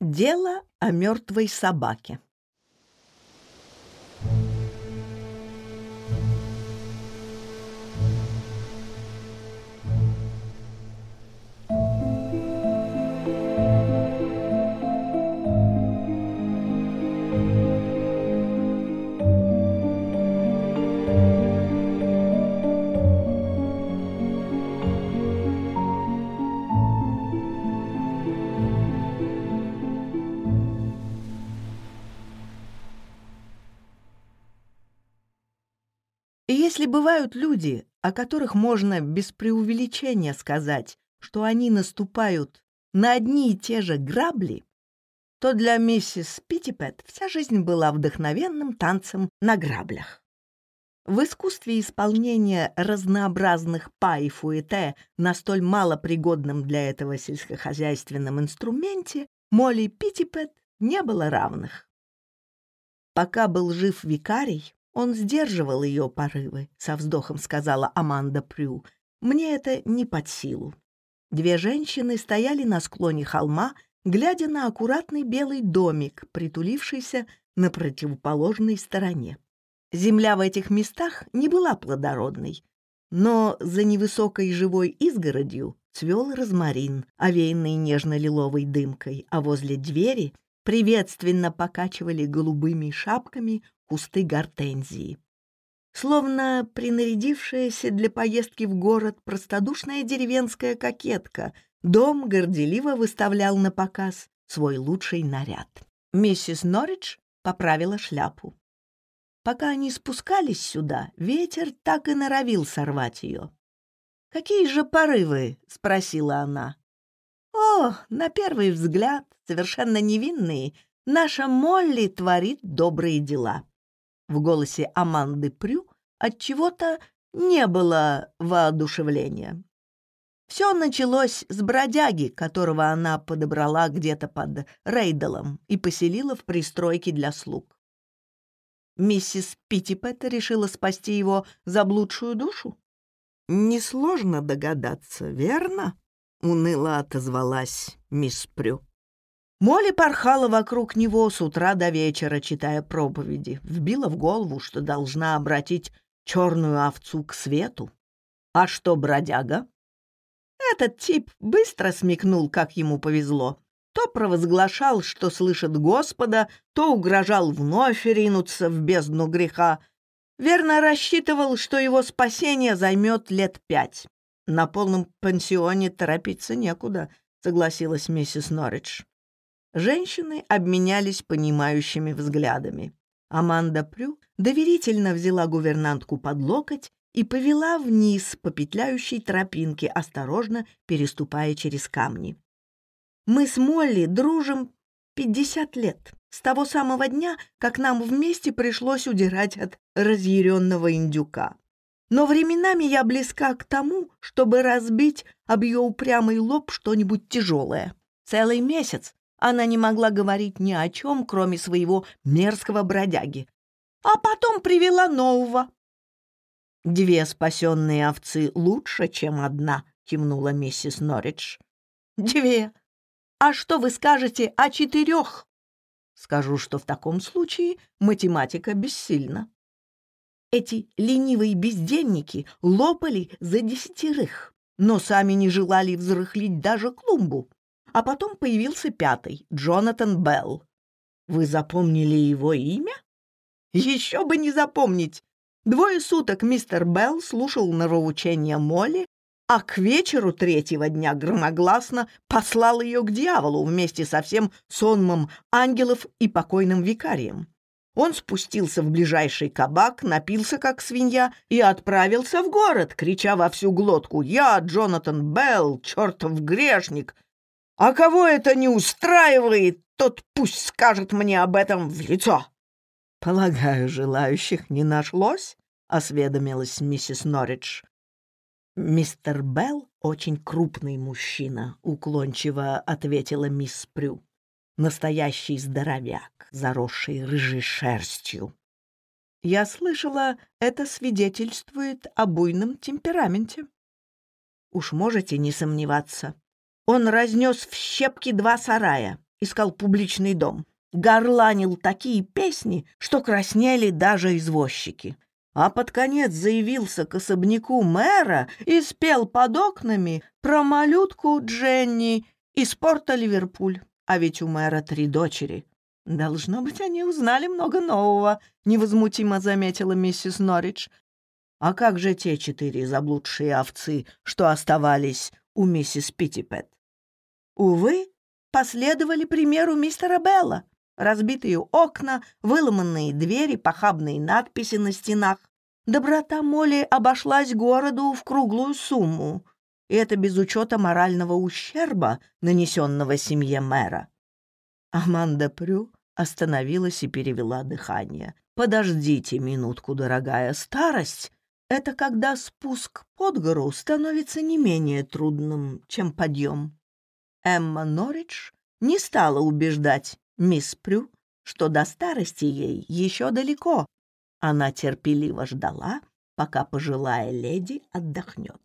дело о мертвой собаке. Если бывают люди, о которых можно без преувеличения сказать, что они наступают на одни и те же грабли, то для миссис Питтипэт вся жизнь была вдохновенным танцем на граблях. В искусстве исполнения разнообразных па и фуэте на столь малопригодном для этого сельскохозяйственном инструменте Молли Питтипэт не было равных. Пока был жив викарий, он сдерживал ее порывы, со вздохом сказала Аманда Прю. Мне это не под силу. Две женщины стояли на склоне холма, глядя на аккуратный белый домик, притулившийся на противоположной стороне. Земля в этих местах не была плодородной, но за невысокой живой изгородью цвел розмарин, овеянный нежно-лиловой дымкой, а возле двери приветственно покачивали голубыми шапками кусты гортензии. Словно принарядившаяся для поездки в город простодушная деревенская кокетка, дом горделиво выставлял на показ свой лучший наряд. Миссис Норридж поправила шляпу. Пока они спускались сюда, ветер так и норовил сорвать ее. «Какие же порывы?» — спросила она. «О, на первый В голосе Аманды Прю от чего то не было воодушевления. Все началось с бродяги, которого она подобрала где-то под Рейдалом и поселила в пристройке для слуг. Миссис Питтипет решила спасти его заблудшую душу? «Несложно догадаться, верно?» — уныло отозвалась мисс Прю. Молли порхала вокруг него с утра до вечера, читая проповеди, вбила в голову, что должна обратить черную овцу к свету. А что, бродяга? Этот тип быстро смекнул, как ему повезло. То провозглашал, что слышит Господа, то угрожал вновь ринуться в бездну греха. Верно рассчитывал, что его спасение займет лет пять. На полном пансионе торопиться некуда, согласилась миссис Норридж. Женщины обменялись понимающими взглядами. Аманда Прю доверительно взяла гувернантку под локоть и повела вниз по петляющей тропинке, осторожно переступая через камни. «Мы с Молли дружим пятьдесят лет, с того самого дня, как нам вместе пришлось удирать от разъяренного индюка. Но временами я близка к тому, чтобы разбить об ее упрямый лоб что-нибудь тяжелое. Целый месяц она не могла говорить ни о чем, кроме своего мерзкого бродяги. А потом привела нового. «Две спасенные овцы лучше, чем одна», — кивнула миссис Норридж. «Две. А что вы скажете о четырех?» «Скажу, что в таком случае математика бессильна». Эти ленивые бездельники лопали за десятерых, но сами не желали взрыхлить даже клумбу. А потом появился пятый, Джонатан Белл. Вы запомнили его имя? Еще бы не запомнить! Двое суток мистер Белл слушал норовучение Молли, а к вечеру третьего дня громогласно послал ее к дьяволу вместе со всем сонмом ангелов и покойным викарием. Он спустился в ближайший кабак, напился как свинья и отправился в город, крича во всю глотку «Я, Джонатан Белл, чертов грешник, А кого это не устраивает, тот пусть скажет мне об этом в лицо. Полагаю, желающих не нашлось, осведомилась миссис Норридж. Мистер Белл очень крупный мужчина, уклончиво ответила мисс Прю. Настоящий здоровяк, заросший рыжей шерстью. Я слышала, это свидетельствует о буйном темпераменте. Уж можете не сомневаться. Он разнес в щепки два сарая, искал публичный дом, горланил такие песни, что краснели даже извозчики. А под конец заявился к особняку мэра и спел под окнами про малютку Дженни из порта Ливерпуль. А ведь у мэра три дочери. Должно быть, они узнали много нового, невозмутимо заметила миссис Норридж. А как же те четыре заблудшие овцы, что оставались у миссис Питтипет? Увы, последовали примеру мистера Белла. Разбитые окна, выломанные двери, похабные надписи на стенах. Доброта Молли обошлась городу в круглую сумму. И это без учета морального ущерба, нанесенного семье мэра. Аманда Прю остановилась и перевела дыхание. «Подождите минутку, дорогая. Старость — это когда спуск под гору становится не менее трудным, чем подъем». Эмма Норридж не стала убеждать мисс Прю, что до старости ей еще далеко. Она терпеливо ждала, пока пожилая леди отдохнет.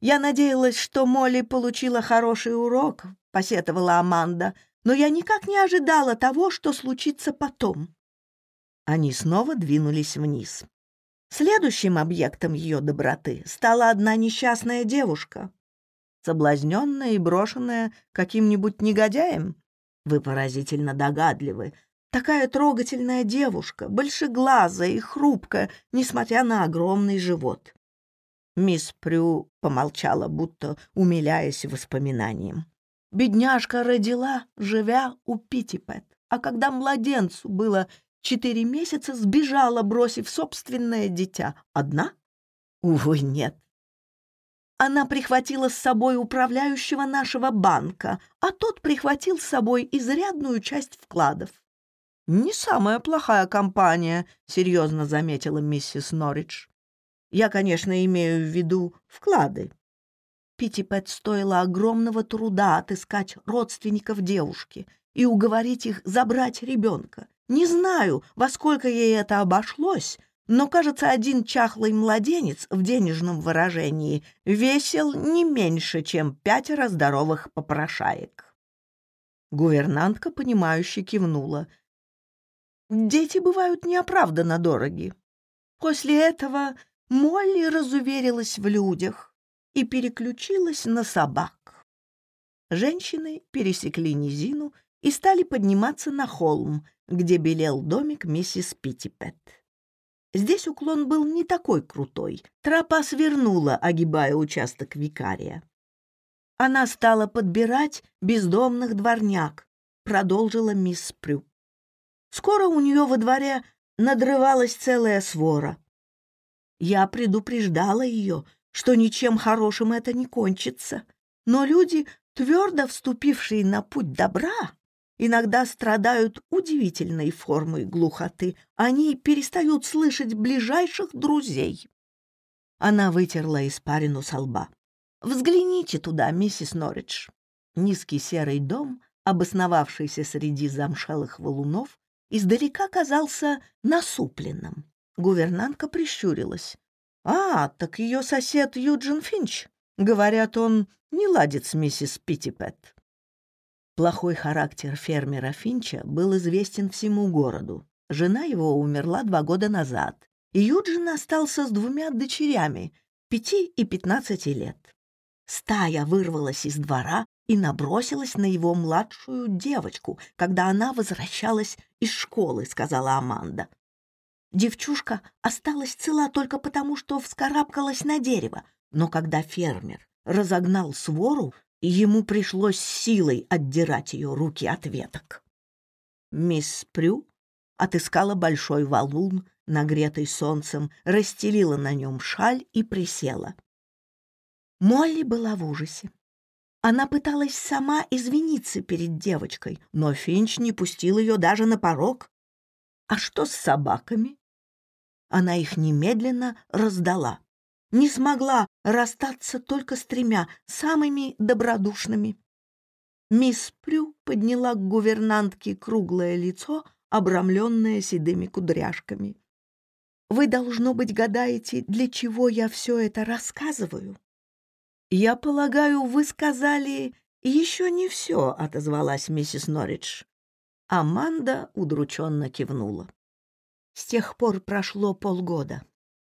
«Я надеялась, что Молли получила хороший урок», — посетовала Аманда, «но я никак не ожидала того, что случится потом». Они снова двинулись вниз. Следующим объектом ее доброты стала одна несчастная девушка, соблазненная и брошенная каким-нибудь негодяем? Вы поразительно догадливы. Такая трогательная девушка, большеглазая и хрупкая, несмотря на огромный живот. Мисс Прю помолчала, будто умиляясь воспоминанием. Бедняжка родила, живя у Питтипет, а когда младенцу было четыре месяца, сбежала, бросив собственное дитя. Одна? Увы, нет она прихватила с собой управляющего нашего банка, а тот прихватил с собой изрядную часть вкладов. «Не самая плохая компания», — серьезно заметила миссис Норридж. «Я, конечно, имею в виду вклады». Питтипэт стоило огромного труда отыскать родственников девушки и уговорить их забрать ребенка. Не знаю, во сколько ей это обошлось, но, кажется, один чахлый младенец в денежном выражении весил не меньше, чем пятеро здоровых попрошаек. Гувернантка, понимающе кивнула. «Дети бывают неоправданно дороги. После этого Молли разуверилась в людях и переключилась на собак. Женщины пересекли низину и стали подниматься на холм, где белел домик миссис Питтипет. Здесь уклон был не такой крутой. Тропа свернула, огибая участок викария. Она стала подбирать бездомных дворняк, продолжила мисс Прю. Скоро у нее во дворе надрывалась целая свора. Я предупреждала ее, что ничем хорошим это не кончится, но люди, твердо вступившие на путь добра, иногда страдают удивительной формой глухоты. Они перестают слышать ближайших друзей. Она вытерла испарину со лба. «Взгляните туда, миссис Норридж». Низкий серый дом, обосновавшийся среди замшелых валунов, издалека казался насупленным. Гувернантка прищурилась. «А, так ее сосед Юджин Финч. Говорят, он не ладит с миссис Питтипет». плохой характер фермера Финча был известен всему городу. Жена его умерла два года назад, и Юджин остался с двумя дочерями, пяти и пятнадцати лет. Стая вырвалась из двора и набросилась на его младшую девочку, когда она возвращалась из школы, сказала Аманда. Девчушка осталась цела только потому, что вскарабкалась на дерево, но когда фермер разогнал свору, ему пришлось силой отдирать ее руки от веток. Мисс Прю отыскала большой валун, нагретый солнцем, расстелила на нем шаль и присела. Молли была в ужасе. Она пыталась сама извиниться перед девочкой, но Финч не пустил ее даже на порог. «А что с собаками?» Она их немедленно раздала. Не смогла расстаться только с тремя, самыми добродушными. Мисс Прю подняла к гувернантке круглое лицо, обрамленное седыми кудряшками. «Вы, должно быть, гадаете, для чего я все это рассказываю?» «Я полагаю, вы сказали «Еще не все», — отозвалась миссис Норридж. Аманда удрученно кивнула. С тех пор прошло полгода.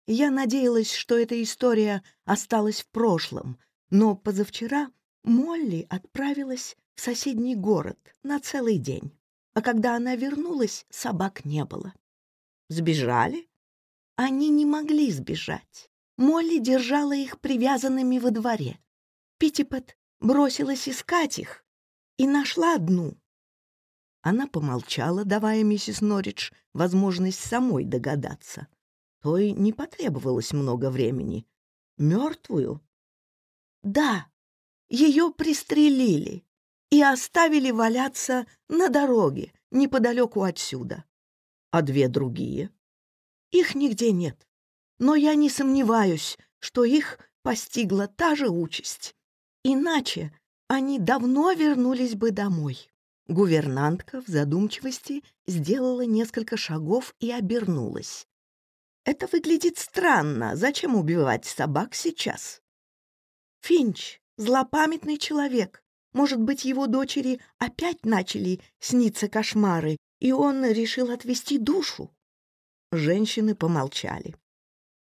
Я надеялась, что эта история осталась в прошлом, но позавчера Молли отправилась в соседний город на целый день, а когда она вернулась, собак не было. Сбежали? Они не могли сбежать. Молли держала их привязанными во дворе. Питтипэт бросилась искать их и нашла одну. Она помолчала, давая миссис Норридж возможность самой догадаться той не потребовалось много времени. Мертвую? Да, ее пристрелили и оставили валяться на дороге неподалеку отсюда. А две другие? Их нигде нет. Но я не сомневаюсь, что их постигла та же участь. Иначе они давно вернулись бы домой. Гувернантка в задумчивости сделала несколько шагов и обернулась. Это выглядит странно. Зачем убивать собак сейчас? Финч — злопамятный человек. Может быть, его дочери опять начали сниться кошмары, и он решил отвести душу. Женщины помолчали.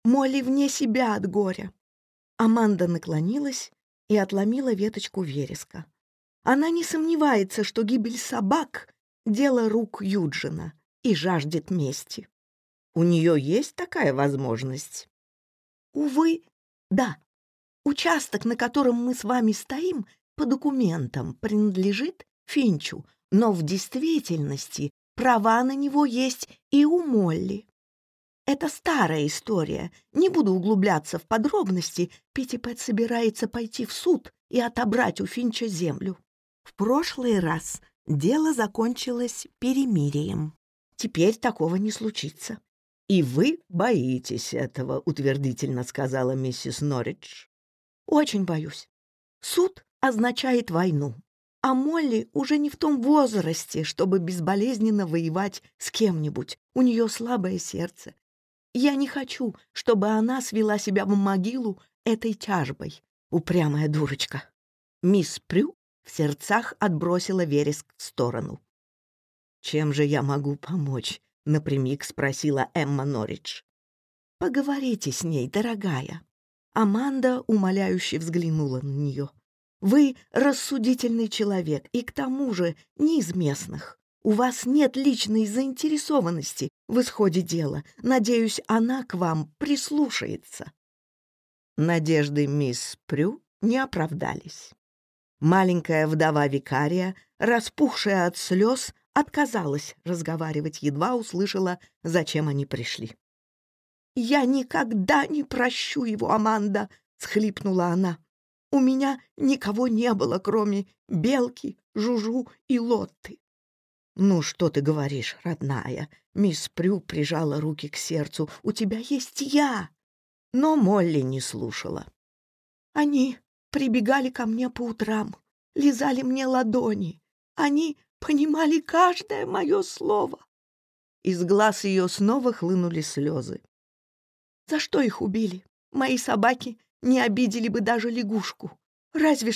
Молли вне себя от горя. Аманда наклонилась и отломила веточку вереска. Она не сомневается, что гибель собак — дело рук Юджина и жаждет мести. У нее есть такая возможность? Увы, да. Участок, на котором мы с вами стоим, по документам принадлежит Финчу, но в действительности права на него есть и у Молли. Это старая история. Не буду углубляться в подробности. Питтипэт собирается пойти в суд и отобрать у Финча землю. В прошлый раз дело закончилось перемирием. Теперь такого не случится. «И вы боитесь этого», — утвердительно сказала миссис Норридж. «Очень боюсь. Суд означает войну. А Молли уже не в том возрасте, чтобы безболезненно воевать с кем-нибудь. У нее слабое сердце, я не хочу, чтобы она свела себя в могилу этой тяжбой, упрямая дурочка. Мисс Прю в сердцах отбросила напрямик спросила Эмма Норридж. «Поговорите с ней, дорогая». Аманда умоляюще взглянула на нее. «Вы рассудительный человек и к тому же не из местных. У вас нет личной заинтересованности в исходе дела. Надеюсь, она к вам прислушается». Надежды мисс Прю не оправдались. Маленькая вдова викария, распухшая от слез, отказалась разговаривать едва услышала, зачем они пришли. «Я никогда не прощу его, Аманда!» — схлипнула она. «У меня никого не было, кроме Белки, Жужу и Лотты». «Ну что ты говоришь, родная?» Мисс Прю прижала руки к сердцу. «У тебя есть я!» Но Молли не слушала. «Они прибегали ко мне по утрам, лизали мне ладони. Они понимали каждое мое слово». Из глаз ее снова хлынули слезы. «За что их убили? Мои собаки не обидели бы даже лягушку. Разве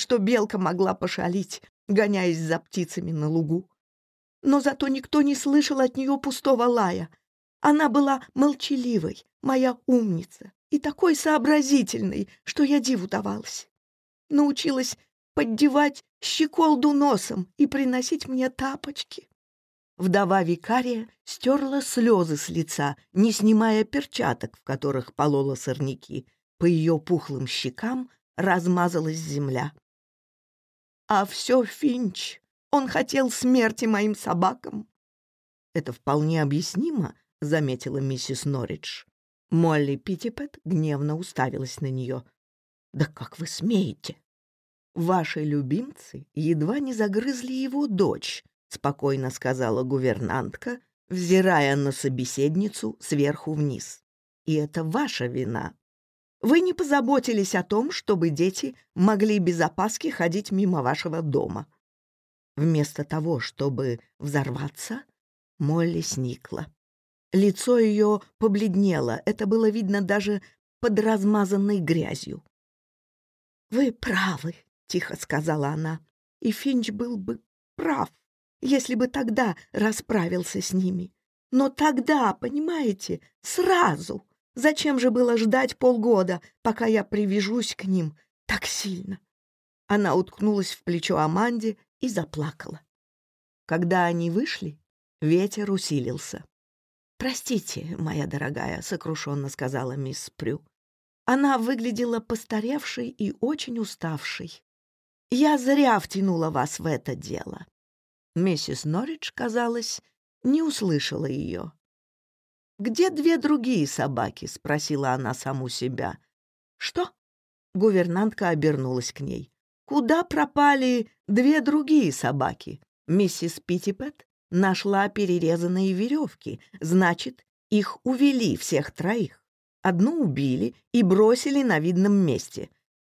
что белка могла пошалить, гоняясь за птицами на лугу но зато никто не слышал от нее пустого лая. Она была молчаливой, моя умница, и такой сообразительной, что я диву давалась. Научилась поддевать щеколду носом и приносить мне тапочки. Вдова викария стерла слезы с лица, не снимая перчаток, в которых полола сорняки. По ее пухлым щекам размазалась земля. А все Финч он хотел смерти моим собакам». «Это вполне объяснимо», — заметила миссис Норридж. Молли Питтипет гневно уставилась на нее. «Да как вы смеете?» «Ваши любимцы едва не загрызли его дочь», — спокойно сказала гувернантка, взирая на собеседницу сверху вниз. «И это ваша вина. Вы не позаботились о том, чтобы дети могли без опаски ходить мимо вашего дома. Вместо того, чтобы взорваться, Молли сникла. Лицо ее побледнело, это было видно даже под размазанной грязью. «Вы правы», — тихо сказала она. и Финч был бы прав, если бы тогда расправился с ними. Но тогда, понимаете, сразу. Зачем же было ждать полгода, пока я привяжусь к ним так сильно? Она уткнулась в плечо Аманде и заплакала. Когда они вышли, ветер усилился. «Простите, моя дорогая», — сокрушенно сказала мисс Прю. Она выглядела постаревшей и очень уставшей. «Я зря втянула вас в это дело». Миссис Норридж, казалось, не услышала ее. «Где две другие собаки?» — спросила она саму себя. «Что?» — гувернантка обернулась к ней. «Куда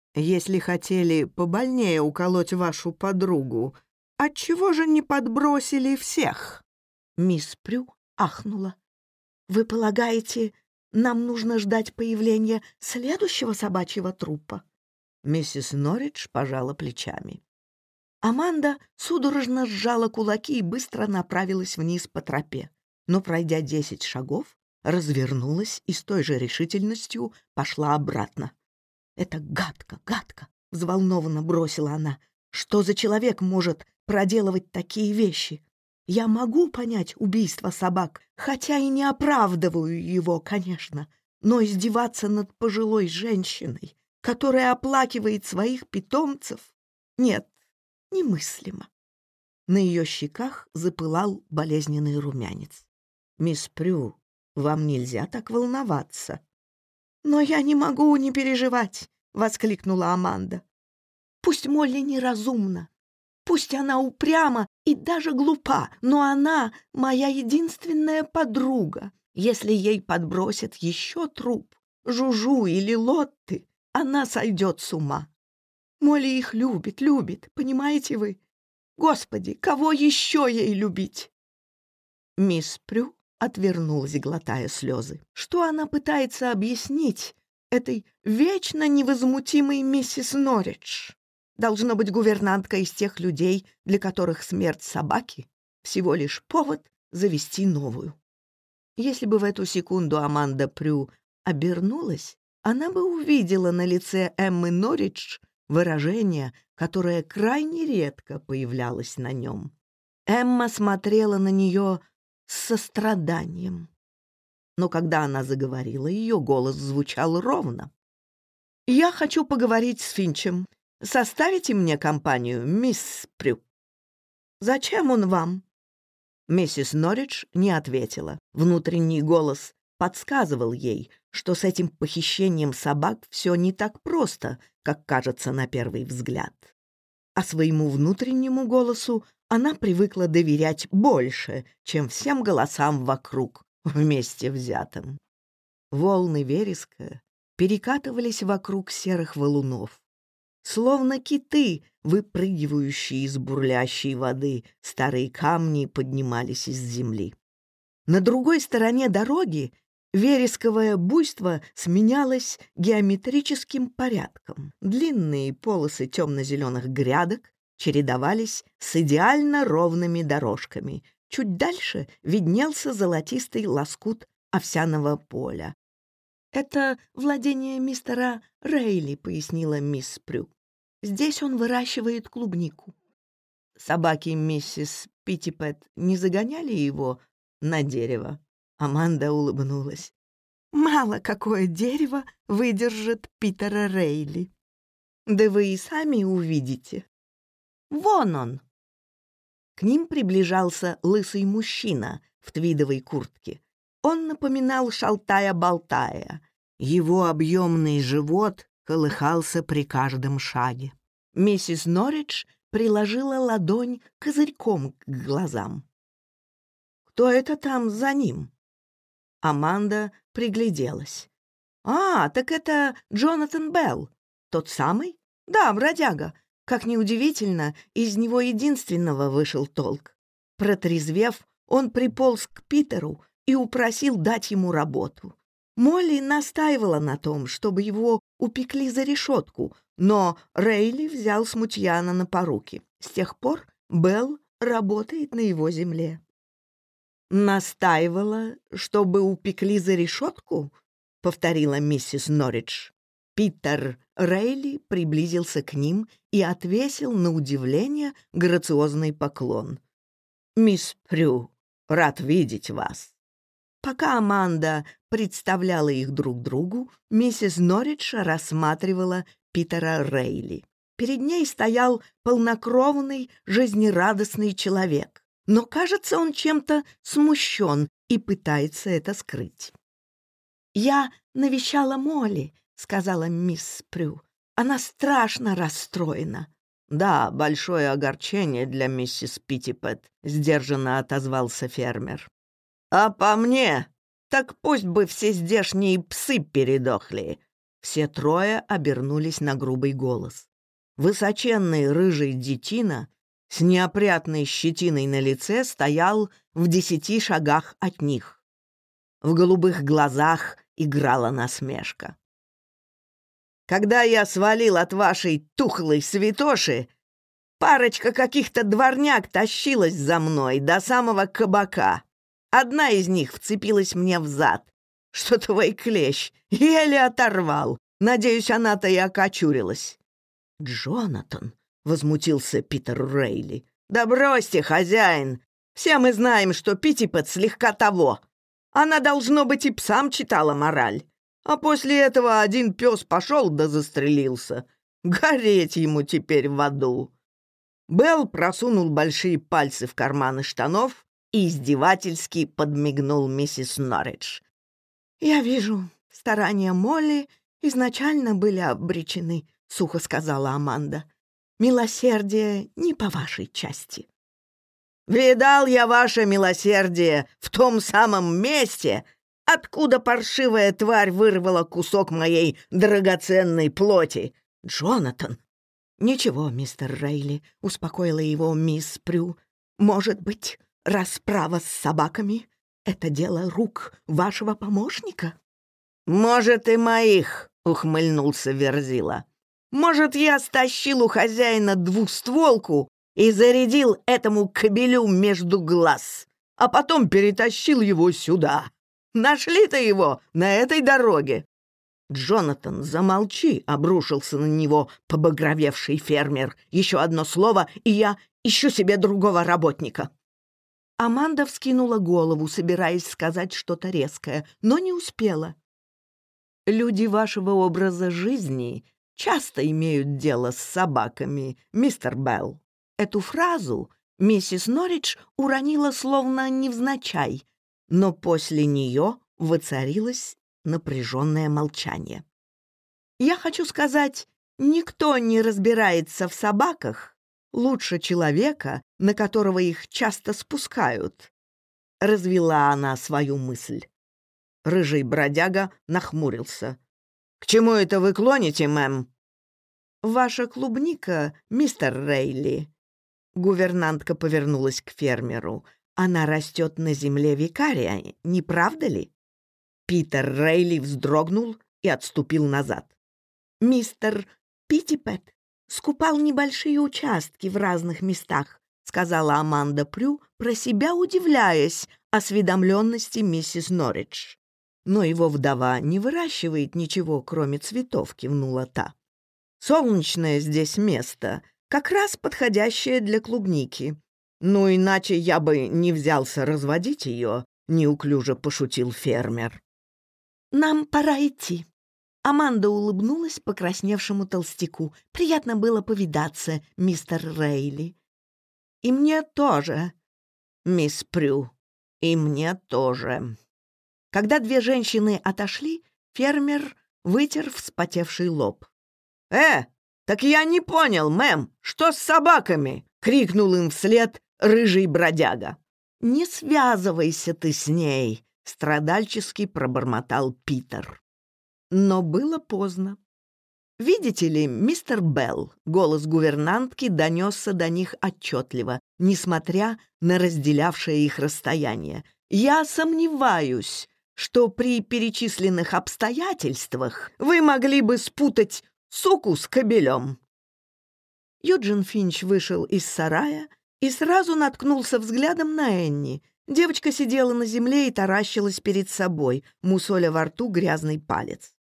пропали две другие собаки?» Миссис Питтипет нашла перерезанные веревки, значит, их увели всех троих. Одну убили и бросили на видном месте. Если хотели побольнее уколоть вашу подругу, отчего же не подбросили всех? Мисс Прю ахнула. «Вы полагаете, нам нужно ждать появления следующего собачьего трупа?» Миссис Норридж пожала плечами. Аманда судорожно сжала кулаки и быстро направилась вниз по тропе, но, пройдя десять шагов, развернулась и с той же решительностью пошла обратно. «Это гадко, гадко!» — взволнованно бросила она. «Что за человек может проделывать такие вещи? Я могу понять убийство собак, хотя и не оправдываю его, конечно, но издеваться над пожилой женщиной, которая оплакивает своих питомцев, нет, немыслимо. На ее щеках запылал болезненный румянец. «Мисс Прю, вам нельзя так волноваться». «Но я не могу не переживать», — воскликнула Аманда. «Пусть Молли неразумна, пусть она упряма и даже глупа, но она моя единственная подруга. Если ей подбросят еще труп, Жужу или Лотты, она сойдет с ума. Молли их любит, любит, понимаете вы? Господи, кого еще ей любить?» Мисс Прю отвернулась, глотая слезы. Что она пытается объяснить этой вечно невозмутимой миссис Норридж? Должно быть гувернантка из тех людей, для которых смерть собаки — всего лишь повод завести новую. Если бы в эту секунду Аманда Прю обернулась, она бы увидела на лице Эммы Норридж выражение, которое крайне редко появлялось на нем. Эмма смотрела на нее с состраданием. Но когда она заговорила, ее голос звучал ровно. «Я хочу поговорить с Финчем. Составите мне компанию, мисс Прю?» «Зачем он вам?» Миссис Норридж не ответила. Внутренний голос подсказывал ей, что с этим похищением собак все не так просто, как кажется на первый взгляд. А своему внутреннему голосу она привыкла доверять больше, чем всем голосам вокруг, вместе взятым. Волны вереска перекатывались вокруг серых валунов, словно киты, выпрыгивающие из бурлящей воды, старые камни поднимались из земли. На другой стороне дороги вересковое буйство сменялось геометрическим порядком. Длинные полосы темно-зеленых грядок, чередовались с идеально ровными дорожками. Чуть дальше виднелся золотистый лоскут овсяного поля. «Это владение мистера Рейли», — пояснила мисс Прю. «Здесь он выращивает клубнику». Собаки миссис Питтипет не загоняли его на дерево. Аманда улыбнулась. «Мало какое дерево выдержит Питера Рейли. Да вы и сами увидите. Вон он!» К ним приближался лысый мужчина в твидовой куртке. Он напоминал шалтая-болтая. Его объемный живот колыхался при каждом шаге. Миссис Норридж приложила ладонь козырьком к глазам. «Кто это там за ним?» Аманда пригляделась. «А, так это Джонатан Белл. Тот самый? Да, бродяга. Как неудивительно, из него единственного вышел толк. Протрезвев, он приполз к Питеру и упросил дать ему работу. Молли настаивала на том, чтобы его упекли за решетку, но Рейли взял смутьяна на поруки. С тех пор Белл работает на его земле. «Настаивала, чтобы упекли за решетку?» — повторила миссис Норридж. Питер Рейли приблизился к ним и отвесил на удивление грациозный поклон. «Мисс Прю, рад видеть вас». Пока Аманда представляла их друг другу, миссис Норридж рассматривала Питера Рейли. Перед ней стоял полнокровный, жизнерадостный человек, но, кажется, он чем-то смущен и пытается это скрыть. «Я навещала Молли», — сказала мисс Прю. Она страшно расстроена. «Да, большое огорчение для миссис Питтипэт», — сдержанно отозвался фермер. «А по мне, так пусть бы все здешние псы передохли!» Все трое обернулись на грубый голос. Высоченный рыжий детина с неопрятной щетиной на лице стоял в десяти шагах от них. В голубых глазах играла насмешка когда я свалил от вашей тухлой святоши, парочка каких-то дворняк тащилась за мной до самого кабака. Одна из них вцепилась мне в зад. Что твой клещ? Еле оторвал. Надеюсь, она-то и окочурилась. «Джонатан!» — возмутился Питер Рейли. «Да бросьте, хозяин! Все мы знаем, что Питтипот слегка того. Она, должно быть, и псам читала мораль. А после этого один пес пошел да застрелился. Гореть ему теперь в аду». Белл просунул большие пальцы в карманы штанов и издевательски подмигнул миссис Норридж. «Я вижу, старания Молли изначально были обречены», — сухо сказала Аманда. «Милосердие не по вашей части». «Видал я ваше милосердие в том самом месте, откуда паршивая тварь вырвала кусок моей драгоценной плоти. Джонатан!» «Ничего, мистер Рейли», — успокоила его мисс Прю. «Может быть, расправа с собаками — это дело рук вашего помощника?» «Может, и моих», — ухмыльнулся Верзила. «Может, я стащил у хозяина двустволку и зарядил этому кобелю между глаз, а потом перетащил его сюда, Нашли-то его на этой дороге». «Джонатан, замолчи!» — обрушился на него побагровевший фермер. «Еще одно слово, и я ищу себе другого работника». Аманда вскинула голову, собираясь сказать что-то резкое, но не успела. «Люди вашего образа жизни часто имеют дело с собаками, мистер Белл. Эту фразу миссис Норридж уронила словно невзначай, но после нее воцарилось напряженное молчание. Я хочу сказать, никто не разбирается в собаках лучше человека, на которого их часто спускают. Развела она свою мысль. Рыжий бродяга нахмурился. «К чему это вы клоните, мэм?» «Ваша клубника, мистер Рейли», она растет на земле викария, не правда ли?» Питер Рейли вздрогнул и отступил назад. «Мистер Питтипет скупал небольшие участки в разных местах», сказала Аманда Прю, про себя удивляясь осведомленности миссис Норридж. «Но его вдова не выращивает ничего, кроме цветов», кивнула та. «Солнечное здесь место, как раз подходящее для клубники», Ну, иначе я бы не взялся разводить ее», — неуклюже пошутил фермер. «Нам пора идти». Аманда улыбнулась покрасневшему толстяку. «Приятно было повидаться, мистер Рейли». «И мне тоже, мисс Прю, и мне тоже». Когда две женщины отошли, фермер вытер вспотевший лоб. «Э, «Так я не понял, мэм, что с собаками?» — крикнул им вслед рыжий бродяга. «Не связывайся ты с ней!» — страдальчески пробормотал Питер. Но было поздно. «Видите ли, мистер Белл», — голос гувернантки донесся до них отчетливо, несмотря на разделявшее их расстояние. «Я сомневаюсь, что при перечисленных обстоятельствах вы могли бы спутать суку с кобелем. Юджин Финч вышел из сарая и сразу наткнулся взглядом на Энни. Девочка сидела на земле и таращилась перед собой, мусоля во рту грязный палец.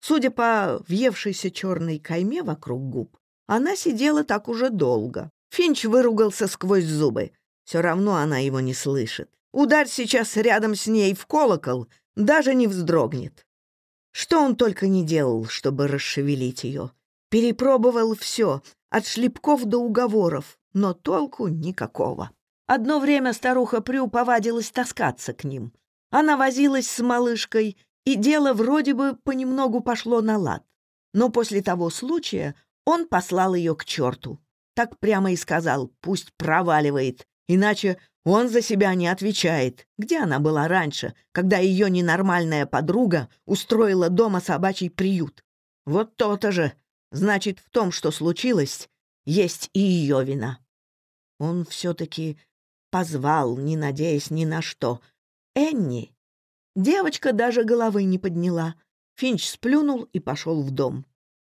Судя по въевшейся черной кайме вокруг губ, она сидела так уже долго. Финч выругался сквозь зубы. Все равно она его не слышит. Ударь сейчас рядом с ней в колокол, даже не вздрогнет. Что он только не делал, чтобы расшевелить ее. Перепробовал все, от шлепков до уговоров, но толку никакого. Одно время старуха Прю повадилась таскаться к ним. Она возилась с малышкой, и дело вроде бы понемногу пошло на лад. Но после того случая он послал ее к черту. Так прямо и сказал, пусть проваливает, иначе он за себя не отвечает. Где она была раньше, когда ее ненормальная подруга устроила дома собачий приют? Вот то-то же. Значит, в том, Он все-таки позвал, не надеясь ни на что. «Энни!» Девочка даже головы не подняла. Финч сплюнул и пошел в дом.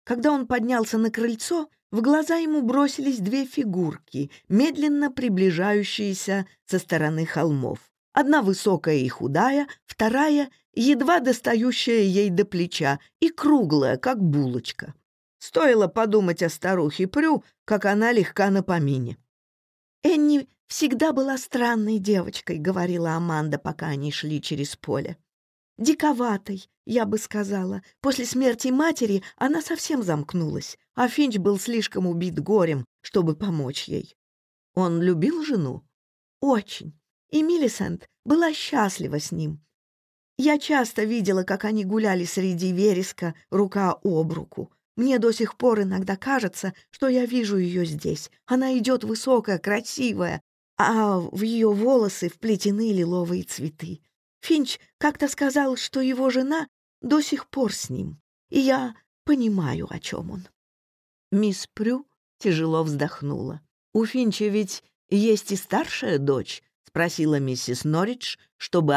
Когда он поднялся на крыльцо, в глаза ему бросились две фигурки, медленно приближающиеся со стороны холмов. Одна высокая и худая, вторая — едва достающая ей до плеча и круглая, как булочка. Стоило подумать о старухе Прю, как она легка на помине. «Энни всегда была странной девочкой», — говорила Аманда, пока они шли через поле. «Диковатой, я бы сказала. После смерти матери она совсем замкнулась, а Финч был слишком убит горем, чтобы помочь ей. Он любил жену? Очень. И Миллисент была счастлива с ним. Я часто видела, как они гуляли среди вереска, рука об руку. Мне до сих пор иногда кажется, что я вижу ее здесь. Она идет высокая, красивая, а в ее волосы вплетены лиловые цветы. Финч как-то сказал, что его жена до сих пор с ним, и я понимаю, о чем он. Мисс Прю тяжело вздохнула. «У Финча ведь есть и старшая дочь?» — спросила миссис Норридж, чтобы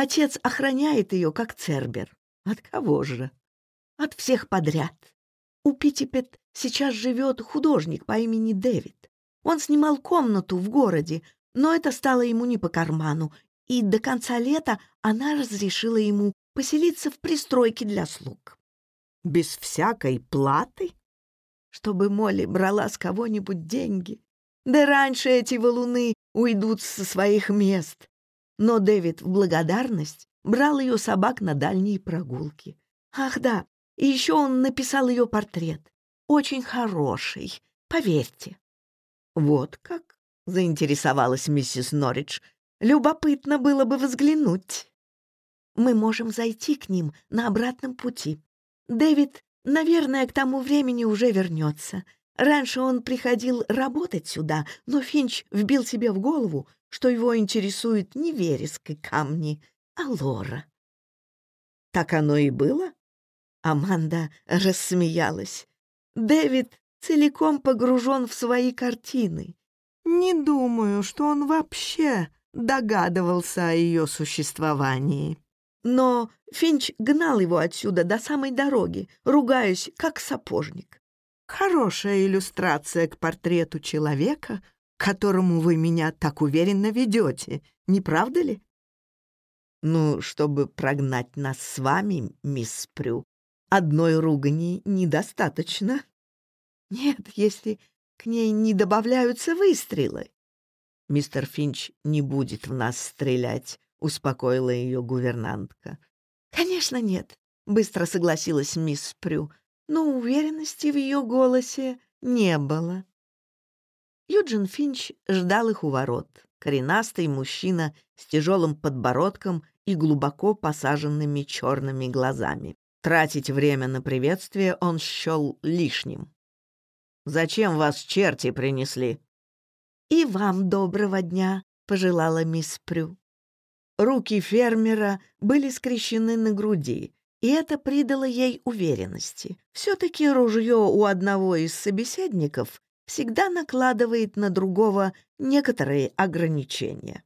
отвлечь ее от грустных мыслей. «Да, Лора, славная девушка. Отец охраняет ее, как Цербер. От кого же? От всех подряд. У Питтипет сейчас живет художник по имени Дэвид. Он снимал комнату в городе, но это стало ему не по карману, и до конца лета она разрешила ему поселиться в пристройке для слуг. Без всякой платы? Чтобы Молли брала с кого-нибудь деньги. Да раньше эти валуны уйдут со своих мест но Дэвид в благодарность брал ее собак на дальние прогулки. Ах да, и еще он написал ее портрет. Очень хороший, поверьте. Вот как, заинтересовалась миссис Норридж. Любопытно было бы взглянуть. Мы можем Раньше он приходил работать сюда, но Финч вбил себе в голову, что его интересует не вереск и камни, а лора. Так оно и было? Аманда рассмеялась. Дэвид целиком погружен в свои картины. Не думаю, что он вообще догадывался о ее существовании. Но Финч гнал его отсюда до самой дороги, ругаясь, как сапожник хорошая иллюстрация к портрету человека, которому вы меня так уверенно ведете, не правда ли? Ну, чтобы прогнать нас с вами, мисс Прю, одной ругани недостаточно. Нет, если к ней не добавляются выстрелы. Мистер Финч не будет в нас стрелять, успокоила ее гувернантка. Конечно, нет, быстро согласилась мисс Прю. но уверенности в ее голосе не было. Юджин Финч ждал их у ворот. Коренастый мужчина с тяжелым подбородком и глубоко посаженными черными глазами. Тратить время на приветствие он счел лишним. «Зачем вас черти принесли?» «И вам доброго дня», — пожелала мисс Прю. Руки фермера были скрещены на груди, и это придало ей уверенности. Все-таки ружье у одного из собеседников всегда накладывает на другого некоторые ограничения.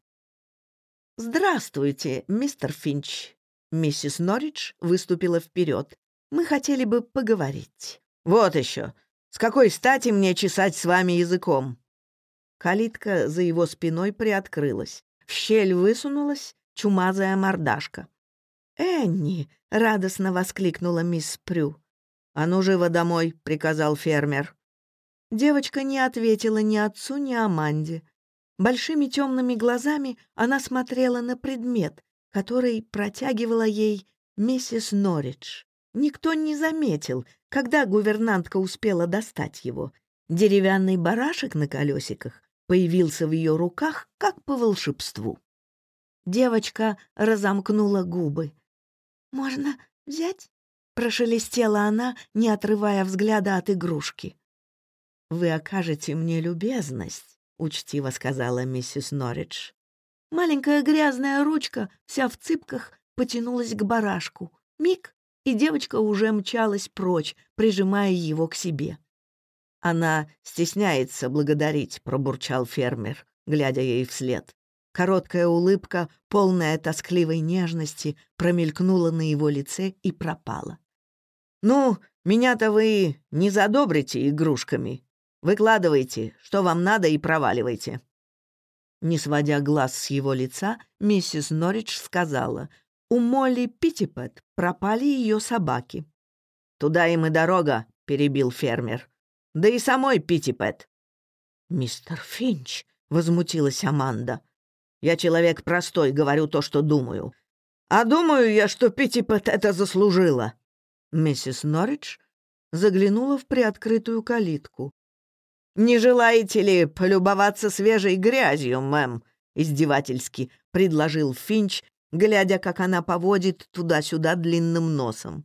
«Здравствуйте, мистер Финч». Миссис Норридж выступила вперед. «Мы хотели бы поговорить». «Вот еще! С какой стати мне чесать с вами языком?» Калитка за его спиной приоткрылась. В щель высунулась чумазая мордашка. «Энни!» — радостно воскликнула мисс Прю. «А ну живо домой!» — приказал фермер. Девочка не ответила ни отцу, ни Аманде. Большими темными глазами она смотрела на предмет, который протягивала ей миссис Норридж. Никто не заметил, когда гувернантка успела достать его. Деревянный барашек на колесиках появился в ее руках, как по волшебству. «Можно взять?» — прошелестела она, не отрывая взгляда от игрушки. «Вы окажете мне любезность», — учтиво сказала миссис Норридж. Маленькая грязная ручка, вся в цыпках, потянулась к барашку. Миг, и девочка уже мчалась прочь, прижимая его к себе. «Она стесняется благодарить», — пробурчал фермер, глядя ей вслед. Короткая улыбка, полная тоскливой нежности, промелькнула на его лице и пропала. «Ну, меня-то вы не задобрите игрушками. Выкладывайте, что вам надо, и проваливайте». Не сводя глаз с его лица, миссис Норридж сказала, «У Молли Питтипет пропали ее собаки». «Туда им и дорога», — перебил фермер. «Да и самой Питтипет». «Мистер Финч», — возмутилась Аманда. «Я человек простой, говорю то, что думаю. А думаю я, что Питтипет это заслужила». Миссис Норридж заглянула в приоткрытую калитку. «Не желаете ли полюбоваться свежей грязью, мэм?» — издевательски предложил Финч, глядя, как она поводит туда-сюда длинным носом.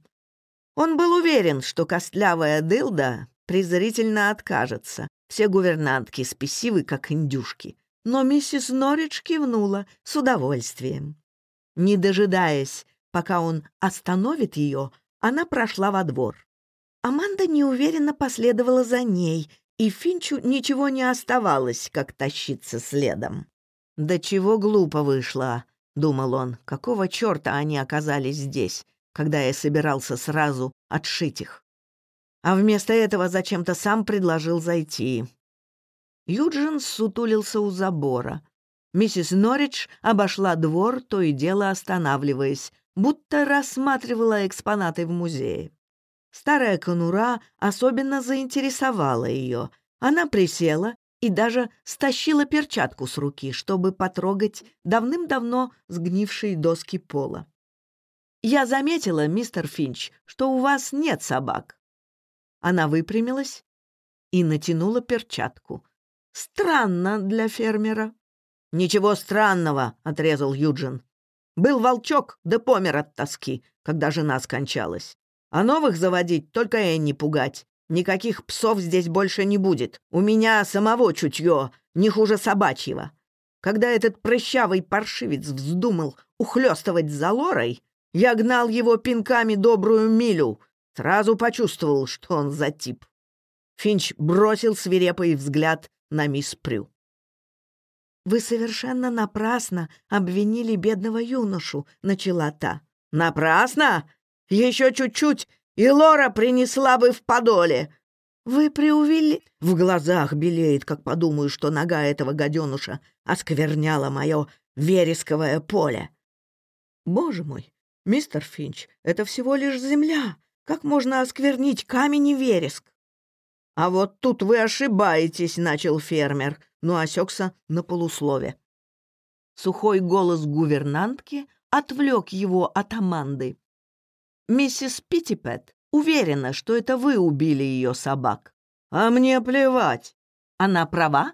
Он был уверен, что костлявая дылда презрительно откажется. Все гувернантки спесивы, как индюшки. Но миссис Норридж кивнула с удовольствием. Не дожидаясь, пока он остановит ее, она прошла во двор. Аманда неуверенно последовала за ней, и Финчу ничего не оставалось, как тащиться следом. «Да чего глупо вышло», — думал он, — «какого черта они оказались здесь, когда я собирался сразу отшить их?» А вместо этого зачем-то сам предложил зайти. Юджин сутулился у забора. Миссис Норридж обошла двор, то и дело останавливаясь, будто рассматривала экспонаты в музее. Старая конура особенно заинтересовала ее. Она присела и даже стащила перчатку с руки, чтобы потрогать давным-давно сгнившие доски пола. «Я заметила, мистер Финч, что у вас нет собак». Она выпрямилась и натянула перчатку. «Странно для фермера». «Ничего странного», — отрезал Юджин. «Был волчок, да помер от тоски, когда жена скончалась. А новых заводить только Энни пугать. Никаких псов здесь больше не будет. У меня самого чутье, не хуже собачьего. Когда этот прыщавый паршивец вздумал ухлёстывать за Лорой, я гнал его пинками добрую милю. Сразу почувствовал, что он за тип. Финч бросил свирепый взгляд на мисс Прю. «Вы совершенно напрасно обвинили бедного юношу», — начала та. «Напрасно? Еще чуть-чуть, и Лора принесла бы в подоле. Вы преувели... В глазах белеет, как подумаю, что нога этого гаденуша оскверняла мое вересковое поле. Боже мой, мистер Финч, это всего лишь земля. Как можно осквернить камень и вереск? «А вот тут вы ошибаетесь», — начал фермер, но осекся на полуслове. Сухой голос гувернантки отвлек его от Аманды. «Миссис Питтипет уверена, что это вы убили ее собак». «А мне плевать». «Она права?»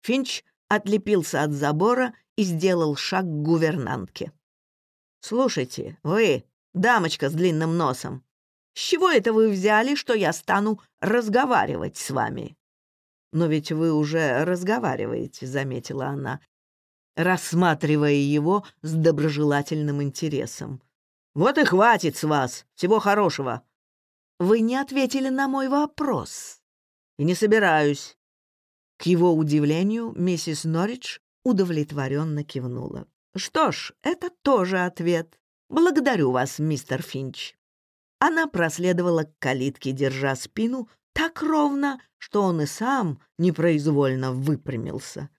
Финч отлепился от забора и сделал шаг к гувернантке. «Слушайте, вы, дамочка с длинным носом, с чего это вы взяли, что я стану разговаривать с вами?» «Но ведь вы уже разговариваете», — заметила она, рассматривая его с доброжелательным интересом. Вот и хватит с вас. Всего хорошего. Вы не ответили на мой вопрос. И не собираюсь. К его удивлению, миссис Норридж удовлетворенно кивнула. Что ж, это тоже ответ. Благодарю вас, мистер Финч». Она проследовала к калитке, держа спину так ровно, что он и сам непроизвольно выпрямился.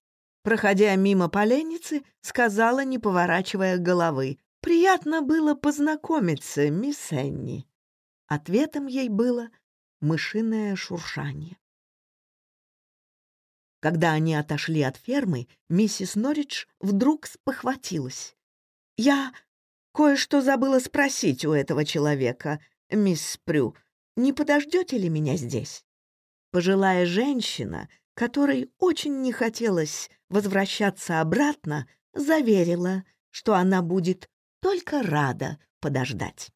Проходя мимо поленницы, сказала, не поворачивая головы, «Приятно было познакомиться, мисс Энни». Ответом ей было мышиное шуршание. Когда они отошли от фермы, миссис Норридж вдруг спохватилась. «Я кое-что забыла спросить у этого человека, мисс Прю. Не подождете ли меня здесь?» Пожилая женщина, которой очень не хотелось возвращаться обратно, заверила, что она будет только рада подождать.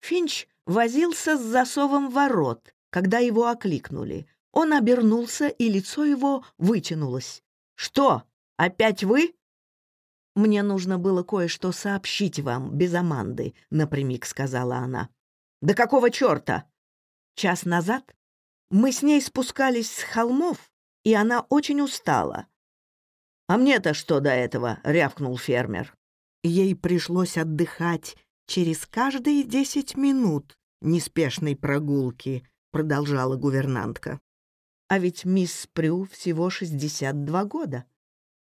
Финч возился с засовом ворот, когда его окликнули. Он обернулся, и лицо его вытянулось. «Что, опять вы?» мне нужно было кое-что сообщить вам, без Аманды», — напрямик сказала она. «Да какого черта?» Час назад мы с ней спускались с холмов, и она очень устала. «А мне-то что до этого?» — рявкнул фермер. Ей пришлось отдыхать через каждые десять минут неспешной прогулки, продолжала гувернантка. А ведь мисс Прю всего шестьдесят два года.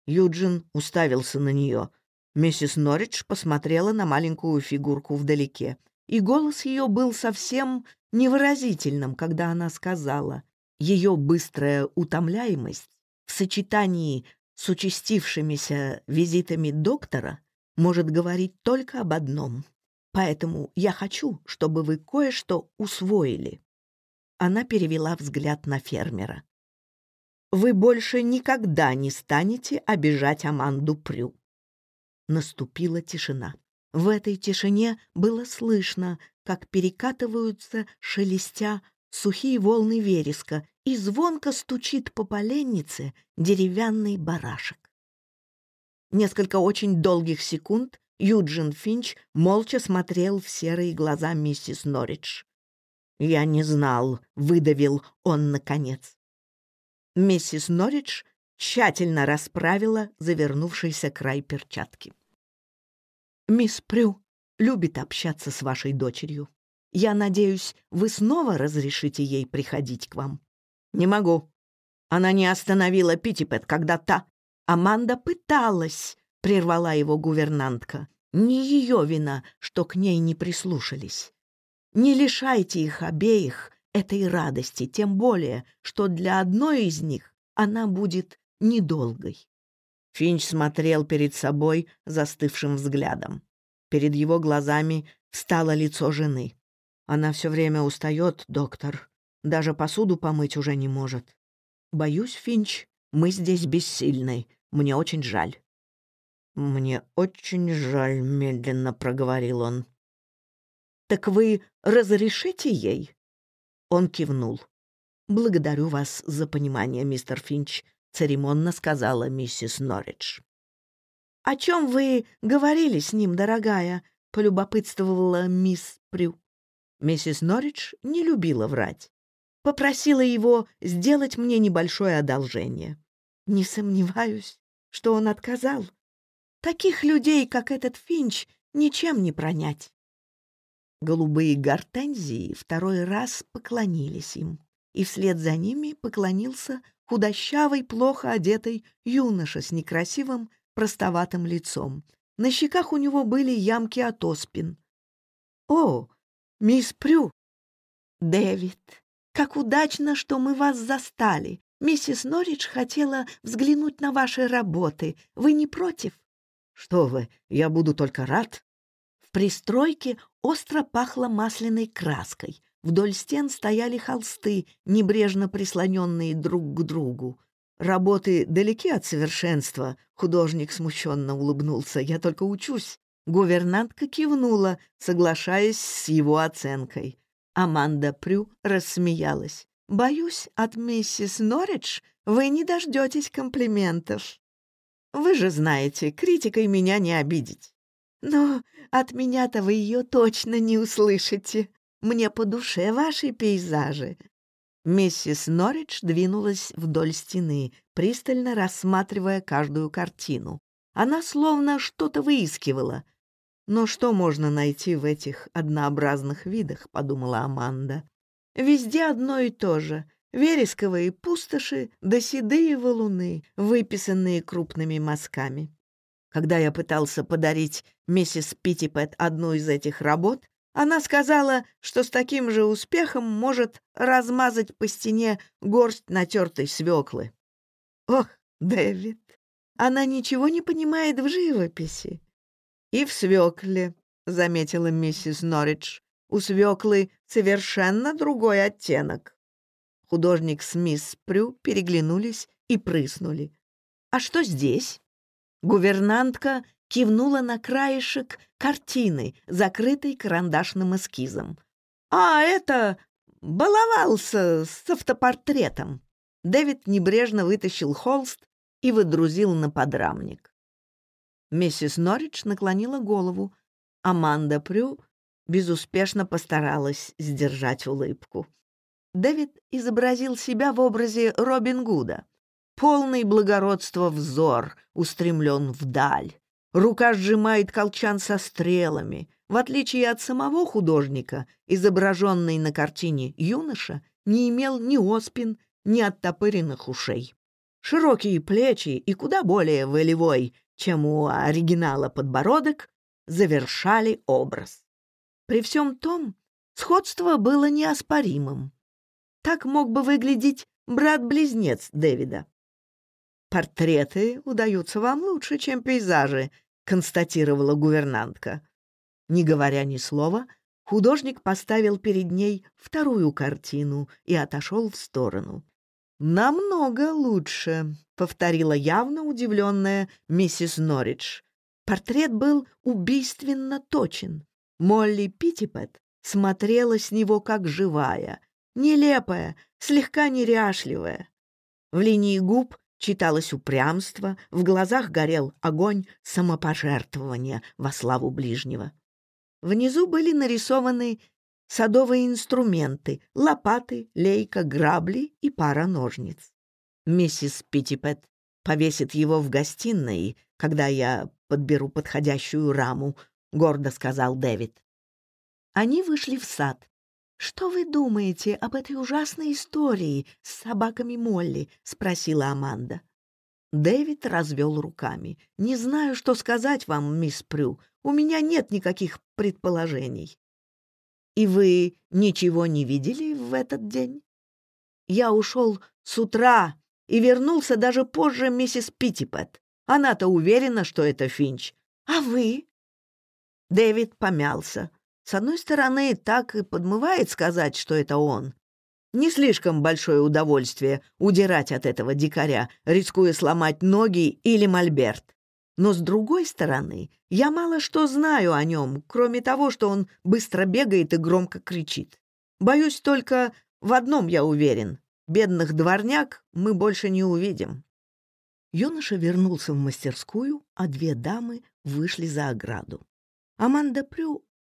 Юджин уставился на нее. Миссис Норридж посмотрела на маленькую фигурку вдалеке, и голос ее был совсем невыразительным, когда она сказала. Ее быстрая утомляемость в сочетании с участившимися визитами доктора может говорить только об одном. Поэтому я хочу, чтобы вы кое-что усвоили. Она перевела взгляд на фермера. «Вы больше никогда не станете обижать Аманду Прю». Наступила тишина. В этой тишине было слышно, как перекатываются, шелестя, сухие волны вереска, и звонко стучит по поленнице деревянный барашек. Несколько очень долгих секунд Юджин Финч молча смотрел в серые глаза миссис Норридж. «Я не знал», — выдавил он наконец. Миссис Норридж тщательно расправила завернувшийся край перчатки. «Мисс Прю любит общаться с вашей дочерью. Я надеюсь, вы снова разрешите ей приходить к вам?» «Не могу. Она не остановила Питтипет, когда та...» «Аманда пыталась», — прервала его гувернантка. «Не ее вина, что к ней не прислушались. Не лишайте их обеих этой радости, тем более, что для одной из них она будет недолгой. Финч смотрел перед собой застывшим взглядом. Перед его глазами встало лицо жены. Она все время устает, доктор. Даже посуду помыть уже не может. Боюсь, Финч, мы здесь бессильны. Мне очень жаль. «Мне очень жаль», — медленно проговорил он. «Так вы разрешите ей?» Он кивнул. «Благодарю вас за понимание, мистер Финч», — церемонно сказала миссис Норридж. «О чем вы говорили с ним, дорогая?» — полюбопытствовала мисс Прю. Миссис Норридж не любила врать. Попросила его сделать мне небольшое одолжение. Не сомневаюсь, что он отказал. Таких людей, как этот Финч, ничем не пронять. Голубые гортензии второй раз поклонились им, и вслед за ними поклонился худощавый, плохо одетый юноша с некрасивым, простоватым лицом. На щеках у него были ямки от оспин. «О, мисс Прю!» «Дэвид, как удачно, что мы вас застали. Миссис Норридж хотела взглянуть на ваши работы. Вы не против?» «Что вы, я буду только рад», пристройке остро пахло масляной краской. Вдоль стен стояли холсты, небрежно прислоненные друг к другу. Работы далеки от совершенства, художник смущенно улыбнулся. Я только учусь. Гувернантка кивнула, соглашаясь с его оценкой. Аманда Прю рассмеялась. «Боюсь, от миссис Норридж вы не дождетесь комплиментов. Вы же знаете, критикой меня не обидеть. Но от меня-то вы ее точно не услышите. Мне по душе ваши пейзажи». Миссис Норридж двинулась вдоль стены, пристально рассматривая каждую картину. Она словно что-то выискивала. «Но что можно найти в этих однообразных видах?» — подумала Аманда. «Везде одно и то же. Вересковые пустоши да седые валуны, выписанные крупными мазками. Когда я пытался подарить миссис Питтипет одну из этих работ, она сказала, что с таким же успехом может размазать по стене горсть натертой свеклы. Ох, Дэвид, она ничего не понимает в живописи. И в свекле, — заметила миссис Норридж. У свеклы совершенно другой оттенок. Художник с мисс Прю переглянулись и прыснули. «А что здесь?» Гувернантка кивнула на краешек картины, закрытой карандашным эскизом. «А, это... баловался с автопортретом!» Дэвид небрежно вытащил холст и выдрузил на подрамник. Миссис Норридж наклонила голову. Аманда Прю безуспешно постаралась сдержать улыбку. Дэвид изобразил себя в образе Робин Гуда. Полный благородства взор устремлен вдаль. Рука сжимает колчан со стрелами. В отличие от самого художника, изображенный на картине юноша не имел ни оспин, ни оттопыренных ушей. Широкие плечи и куда более волевой, чем у оригинала подбородок, завершали образ. При всем том, сходство было неоспоримым. Так мог бы выглядеть брат-близнец Дэвида. «Портреты удаются вам лучше, чем пейзажи», — констатировала гувернантка. Не говоря ни слова, художник поставил перед ней вторую картину и отошел в сторону. «Намного лучше», — повторила явно удивленная миссис Норридж. Портрет был убийственно точен. Молли Питтипет смотрела с него как живая, нелепая, слегка неряшливая. В линии губ читалось упрямство, в глазах горел огонь самопожертвования во славу ближнего. Внизу были нарисованы садовые инструменты, лопаты, лейка, грабли и пара ножниц. Миссис Питтипет повесит его в гостиной, когда я подберу подходящую раму, — гордо сказал Дэвид. Они вышли в сад. «Что вы думаете об этой ужасной истории с собаками Молли?» — спросила Аманда. Дэвид развел руками. «Не знаю, что сказать вам, мисс Прю. У меня нет никаких предположений». «И вы ничего не видели в этот день?» «Я ушел с утра и вернулся даже позже миссис Питтипет. Она-то уверена, что это Финч. А вы?» Дэвид помялся. С одной стороны, так и подмывает сказать, что это он. Не слишком большое удовольствие удирать от этого дикаря, рискуя сломать ноги или мольберт. Но с другой стороны, я мало что знаю о нем, кроме того, что он быстро бегает и громко кричит. Боюсь только, в одном я уверен. Бедных дворняк мы больше не увидим. Юноша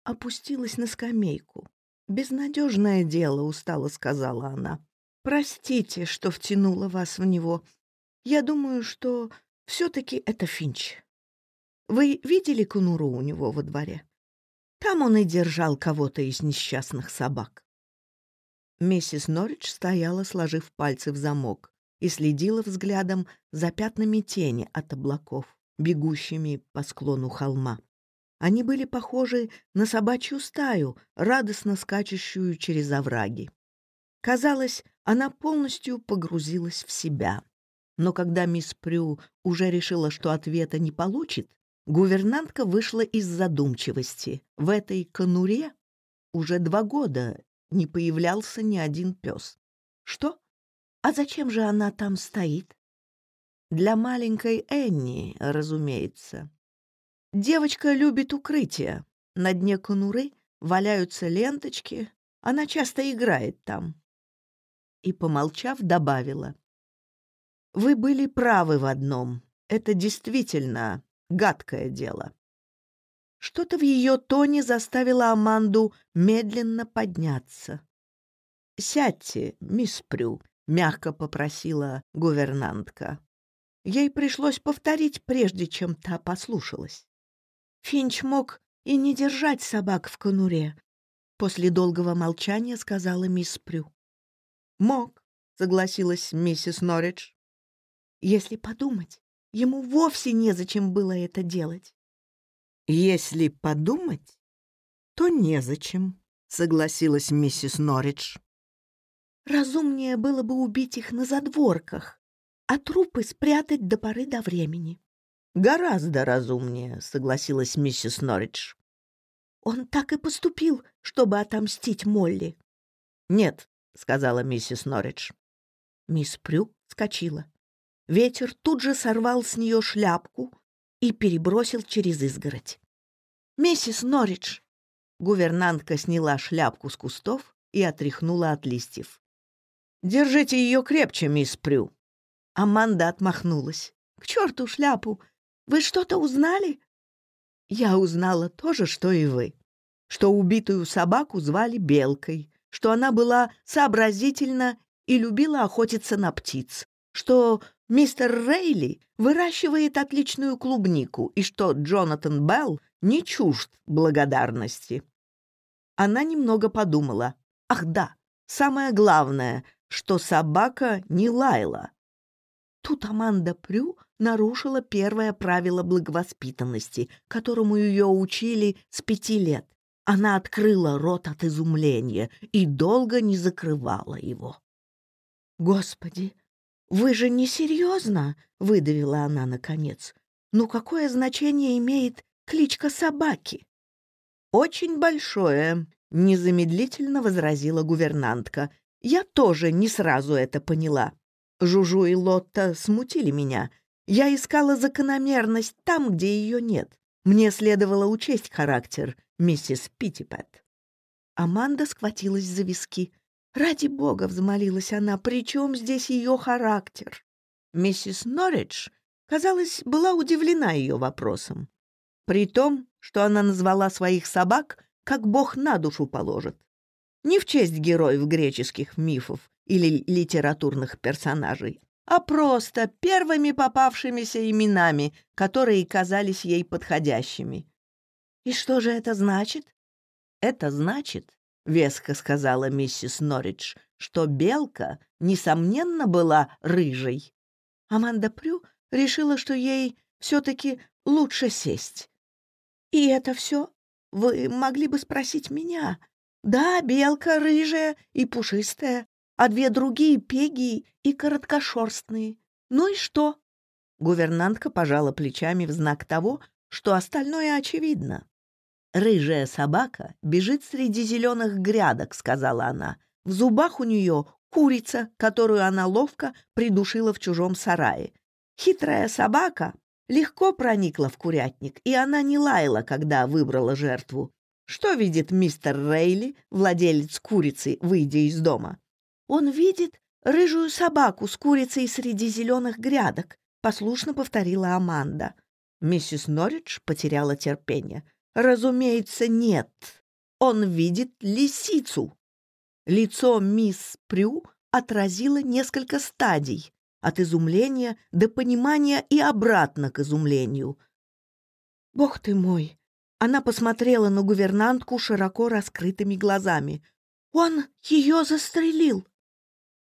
вернулся в мастерскую, а две дамы вышли за ограду. Аманда Прю опустилась на скамейку. «Безнадежное дело», — устало сказала она. «Простите, что втянула вас в него. Я думаю, что все-таки это Финч. Вы видели конуру у него во дворе? Там он и держал кого-то из несчастных собак». Миссис Норридж стояла, сложив пальцы в замок, Они были похожи на собачью стаю, радостно скачущую через овраги. Казалось, она полностью погрузилась в себя. Но когда мисс Прю уже решила, что ответа не получит, гувернантка вышла из задумчивости. В этой конуре уже два года не появлялся ни один пес. Что? А зачем же она там стоит? Для маленькой Энни, разумеется. Девочка любит укрытие. На дне конуры валяются ленточки. Она часто играет там. И, помолчав, добавила. Вы были правы в одном. Это действительно гадкое дело. Что-то в ее тоне заставило Аманду медленно подняться. «Сядьте, мисс Прю», — мягко попросила гувернантка. Ей пришлось повторить, прежде чем та послушалась. Финч мог и не держать собак в конуре. После долгого молчания сказала мисс Прю. «Мог», — согласилась миссис Норридж. «Если подумать, ему вовсе незачем было это делать». «Если подумать, то незачем», — согласилась миссис Норридж. «Разумнее было бы убить их на задворках, а трупы спрятать до поры до времени», «Гораздо разумнее», — согласилась миссис Норридж. «Он так и поступил, чтобы отомстить Молли». «Нет», — сказала миссис Норридж. Мисс Прю вскочила. Ветер тут же сорвал с нее шляпку и перебросил через изгородь. «Миссис Норридж!» Гувернантка сняла шляпку с кустов и отряхнула от листьев. «Держите ее крепче, мисс Прю!» Аманда отмахнулась. «К черту шляпу! Вы что-то узнали?» «Я узнала то же, что и вы. Что убитую собаку звали Белкой, что она была сообразительна и любила охотиться на птиц, что мистер Рейли выращивает отличную клубнику и что Джонатан Белл не чужд благодарности. Она немного подумала. Ах да, самое главное, что собака не лаяла. Тут Аманда Прю нарушила первое правило благовоспитанности, которому ее учили с пяти лет. Она открыла рот от изумления и долго не закрывала его. «Господи, вы же не серьезно?» — выдавила она наконец. «Ну какое значение имеет кличка собаки?» «Очень большое», — незамедлительно возразила гувернантка. «Я тоже не сразу это поняла. Жужу и Лотта смутили меня. Я искала закономерность там, где ее нет. Мне следовало учесть характер миссис Питтипет. Аманда схватилась за виски. «Ради бога!» — взмолилась она. «При чем здесь ее характер?» Миссис Норридж, казалось, была удивлена ее вопросом. При том, что она назвала своих собак, как бог на душу положит. Не в честь героев греческих мифов или литературных персонажей, а просто первыми попавшимися именами, которые казались ей подходящими. «И что же это значит?» «Это значит, — веско сказала миссис Норридж, — что белка, несомненно, была рыжей». Аманда Прю решила, что ей все-таки лучше сесть. «И это все? Вы могли бы спросить меня?» «Да, белка рыжая и пушистая, а две другие пеги и короткошерстные. Ну и что?» Гувернантка пожала плечами в знак того, что остальное очевидно. «Рыжая собака бежит среди зеленых грядок», — сказала она. «В зубах у нее курица, которую она ловко придушила в чужом сарае. Хитрая собака легко проникла в курятник, и она не лаяла, когда выбрала жертву. Что видит мистер Рейли, владелец курицы, выйдя из дома? Он видит рыжую собаку с курицей среди зеленых грядок, послушно повторила Аманда. Миссис Норридж потеряла терпение. Разумеется, нет. Он видит лисицу. Лицо мисс Прю отразило несколько стадий, от изумления до понимания и обратно к изумлению. «Бог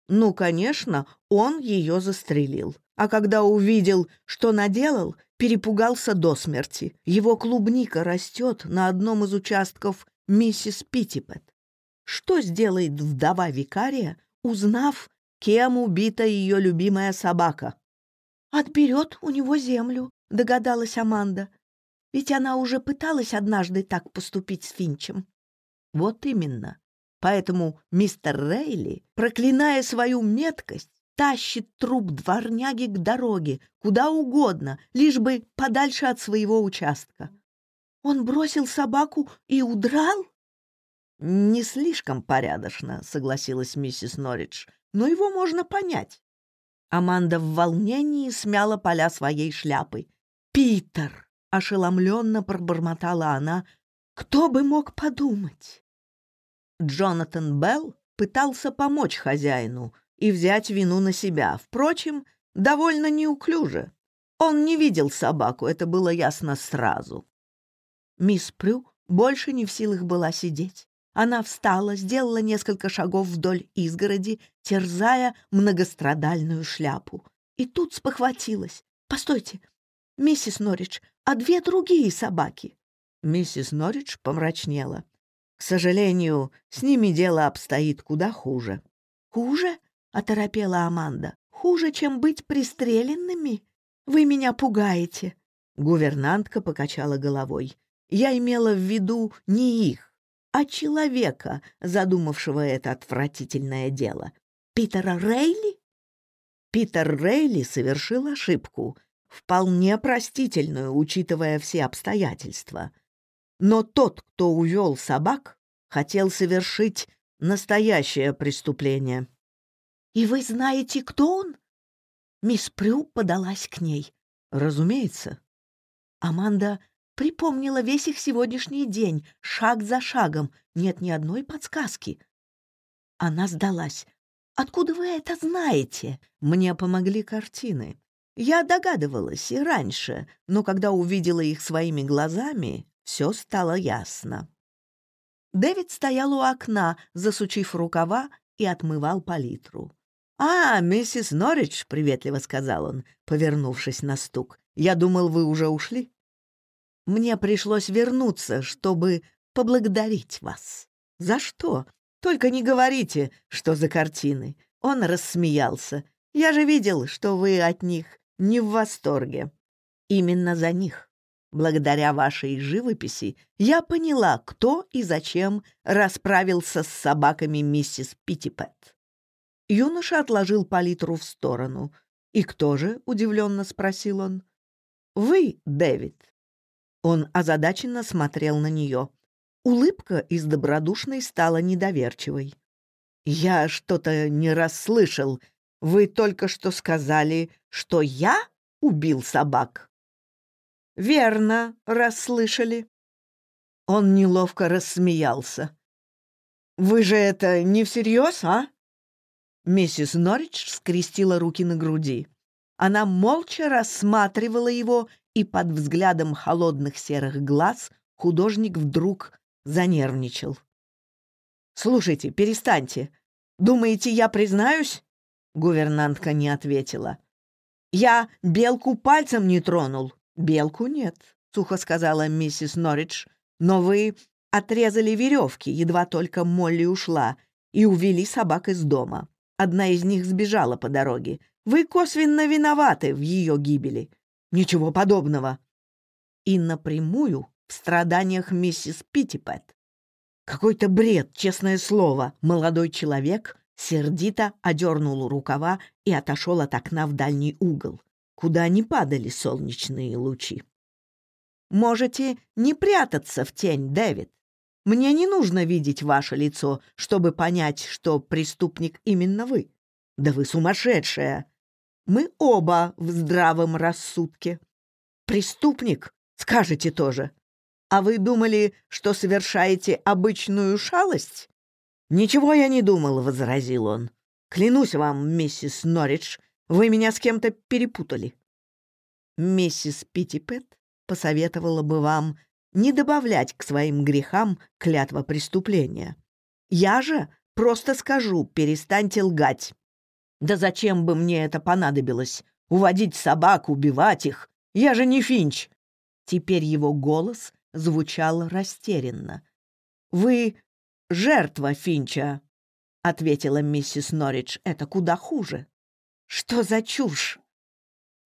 ты мой!» Она посмотрела на гувернантку широко раскрытыми глазами. «Он ее застрелил!» Ну, конечно, он ее застрелил. А когда увидел, что наделал, перепугался до смерти. Его клубника растет на одном из участков миссис Питтипет. Что сделает вдова викария, узнав, кем убита ее любимая собака? «Отберет у него землю», — догадалась Аманда. «Ведь она уже пыталась однажды так поступить с Финчем». «Вот именно. поэтому мистер Рейли, проклиная свою меткость, тащит труп дворняги к дороге, куда угодно, лишь бы подальше от своего участка. Он бросил собаку и удрал? «Не слишком порядочно», — согласилась миссис Норридж, «но его можно понять». Аманда в волнении смяла поля своей шляпы. «Питер!» — ошеломленно пробормотала она. «Кто бы мог подумать?» Джонатан Белл пытался помочь хозяину и взять вину на себя, впрочем, довольно неуклюже. Он не видел собаку, это было ясно сразу. Мисс Прю больше не в силах была сидеть. Она встала, сделала несколько шагов вдоль изгороди, терзая многострадальную шляпу. И тут спохватилась. «Постойте, миссис Норридж, а две другие собаки?» Миссис Норридж помрачнела. «К сожалению, с ними дело обстоит куда хуже». «Хуже?» — оторопела Аманда. «Хуже, чем быть пристреленными? Вы меня пугаете». Гувернантка покачала головой. «Я имела в виду не их, а человека, задумавшего это отвратительное дело. Питера Рейли? Питер Рейли совершил ошибку, вполне простительную, учитывая все обстоятельства. Но тот, кто увел собак, хотел совершить настоящее преступление. «И вы знаете, кто он?» Мисс Прю подалась к ней. «Разумеется». Аманда Припомнила весь их сегодняшний день, шаг за шагом. Нет ни одной подсказки. Она сдалась. «Откуда вы это знаете?» Мне помогли картины. Я догадывалась и раньше, но когда увидела их своими глазами, все стало ясно. Дэвид стоял у окна, засучив рукава, и отмывал палитру. «А, миссис Норридж», — приветливо сказал он, повернувшись на стук, — «я думал, вы уже ушли». Мне пришлось вернуться, чтобы поблагодарить вас. За что? Только не говорите, что за картины. Он рассмеялся. Я же видел, что вы от них не в восторге. Именно за них. благодаря вашей живописи, я поняла, кто и зачем расправился с собаками миссис Питтипэт. Юноша отложил палитру в сторону. «И кто же?» — удивленно спросил он. «Вы, Дэвид». Он озадаченно смотрел на нее. Улыбка из добродушной стала недоверчивой. «Я что-то не расслышал. Вы только что сказали, что я убил собак?» «Верно, расслышали». Он неловко рассмеялся. «Вы же это не всерьез, а?» Миссис Норридж скрестила руки на груди. Она молча рассматривала его и под взглядом холодных серых глаз художник вдруг занервничал. «Слушайте, перестаньте. Думаете, я признаюсь?» Гувернантка не ответила. «Я белку пальцем не тронул». «Белку нет», — сухо сказала миссис Норридж. «Но вы отрезали веревки, едва только Молли ушла, и увели собак из дома. Одна из них сбежала по дороге. Вы косвенно виноваты в ее гибели. Ничего подобного. И напрямую в страданиях миссис Питтипет. Какой-то бред, честное слово. Молодой человек сердито одернул рукава и отошел от окна в дальний угол, куда не падали солнечные лучи. «Можете не прятаться в тень, Дэвид. Мне не нужно видеть ваше лицо, чтобы понять, что преступник именно вы. Да вы сумасшедшая!» Мы оба в здравом рассудке. Преступник, скажете тоже. А вы думали, что совершаете обычную шалость? Ничего я не думал, — возразил он. Клянусь вам, миссис Норридж, вы меня с кем-то перепутали. Миссис Питтипет посоветовала бы вам не добавлять к своим грехам клятва преступления. Я же просто скажу, перестаньте лгать. Да зачем бы мне это понадобилось? Уводить собак, убивать их? Я же не Финч!» Теперь его голос звучал растерянно. «Вы жертва Финча», — ответила миссис Норридж. «Это куда хуже». что за чушь?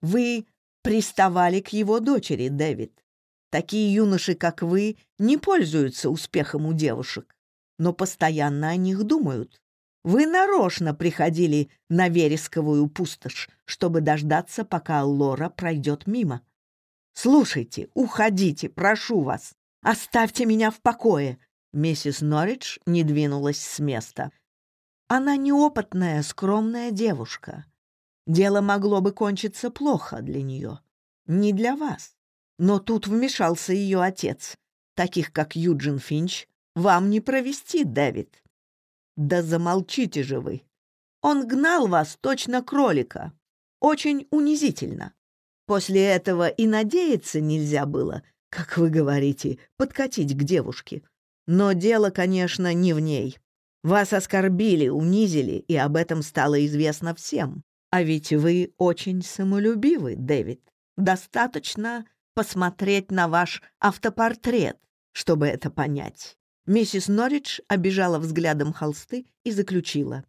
Вы приставали к его дочери, Дэвид. Такие юноши, как вы, не пользуются успехом у девушек, но постоянно о них думают. Вы нарочно приходили на вересковую пустошь, чтобы дождаться, пока Лора пройдет мимо. Слушайте, уходите, прошу вас. Оставьте меня в покое. Миссис Норридж не двинулась с места. Она неопытная, скромная девушка. Дело могло бы кончиться плохо для нее. Не для вас. Но тут вмешался ее отец. Таких, как Юджин Финч, вам не провести, Дэвид. Да замолчите же вы. Он гнал вас точно кролика. Очень унизительно. После этого и надеяться нельзя было, как вы говорите, подкатить к девушке. Но дело, конечно, не в ней. Вас оскорбили, унизили, и об этом стало известно всем. А ведь вы очень самолюбивы, Дэвид. Достаточно посмотреть на ваш автопортрет, чтобы это понять. Миссис Норридж обижала взглядом холсты и заключила.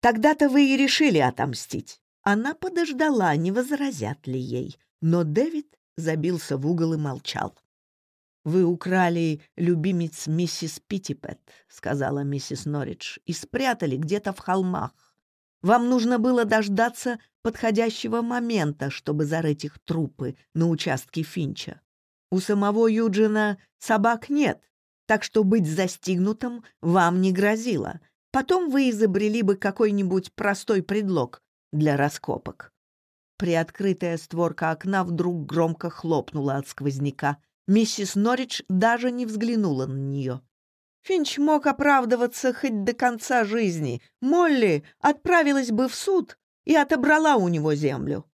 «Тогда-то вы и решили отомстить». Она подождала, не возразят ли ей, но Дэвид забился в угол и молчал. «Вы украли любимец миссис Питтипет», — сказала миссис Норридж, — «и спрятали где-то в холмах. Вам нужно было дождаться подходящего момента, чтобы зарыть их трупы на участке Финча. У самого Юджина собак нет, так что быть застигнутым вам не грозило. Потом вы изобрели бы какой-нибудь простой предлог для раскопок». Приоткрытая створка окна вдруг громко хлопнула от сквозняка. Миссис Норридж даже не взглянула на нее. Финч мог оправдываться хоть до конца жизни. Молли отправилась бы в суд и отобрала у него землю.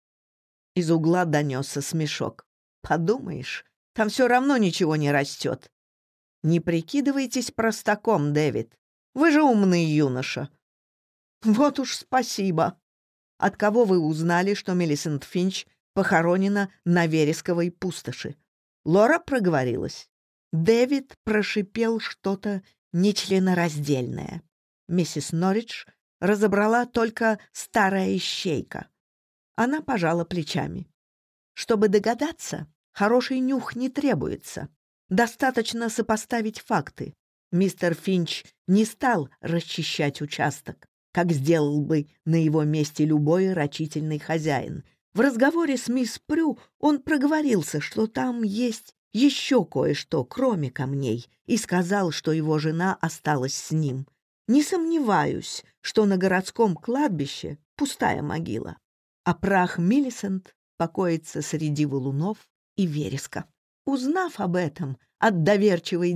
Из угла донесся смешок. «Подумаешь, там все равно ничего не растет». «Не прикидывайтесь простаком, Дэвид. Вы же умный юноша». «Вот уж спасибо». «От кого вы узнали, что Мелисент Финч похоронена на вересковой пустоши?» Лора проговорилась. Дэвид прошипел что-то нечленораздельное. Миссис Норридж разобрала только старая ищейка. Она пожала плечами. Чтобы догадаться, хороший нюх не требуется. Достаточно сопоставить факты. Мистер Финч не стал расчищать участок, как сделал бы на его месте любой рачительный хозяин, в разговоре с мисс Прю он проговорился, что там есть еще кое-что, кроме камней, и сказал, что его жена осталась с ним. Не сомневаюсь, что на городском кладбище пустая могила, а прах Миллисент покоится среди валунов и вереска. Узнав об этом от доверчивой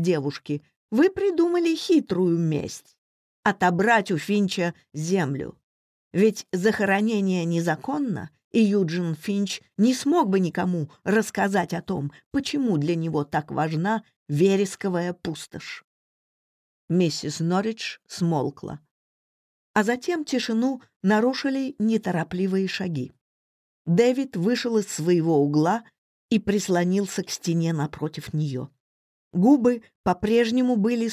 девушки, вы придумали хитрую месть — отобрать у Финча землю. Ведь захоронение незаконно, и Юджин Финч не смог бы никому рассказать о том, почему для него так важна вересковая пустошь. Миссис Норридж смолкла. А затем тишину нарушили неторопливые шаги. Дэвид вышел из своего угла и прислонился к стене напротив нее. Губы по-прежнему были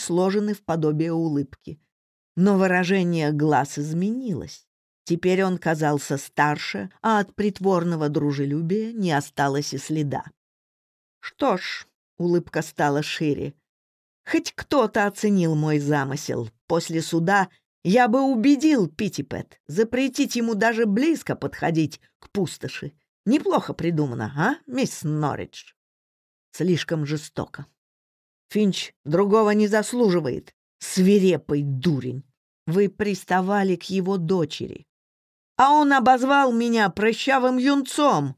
сложены в подобие улыбки, но выражение глаз изменилось. Теперь он казался старше, а от притворного дружелюбия не осталось и следа. «Что ж», — улыбка стала шире, — «хоть кто-то оценил мой замысел. После суда я бы убедил Питтипет запретить ему даже близко подходить к пустоши. Неплохо придумано, а, мисс Норридж?» Слишком жестоко. Финч другого не заслуживает, свирепый дурень. Вы приставали к его дочери а он обозвал меня прыщавым юнцом.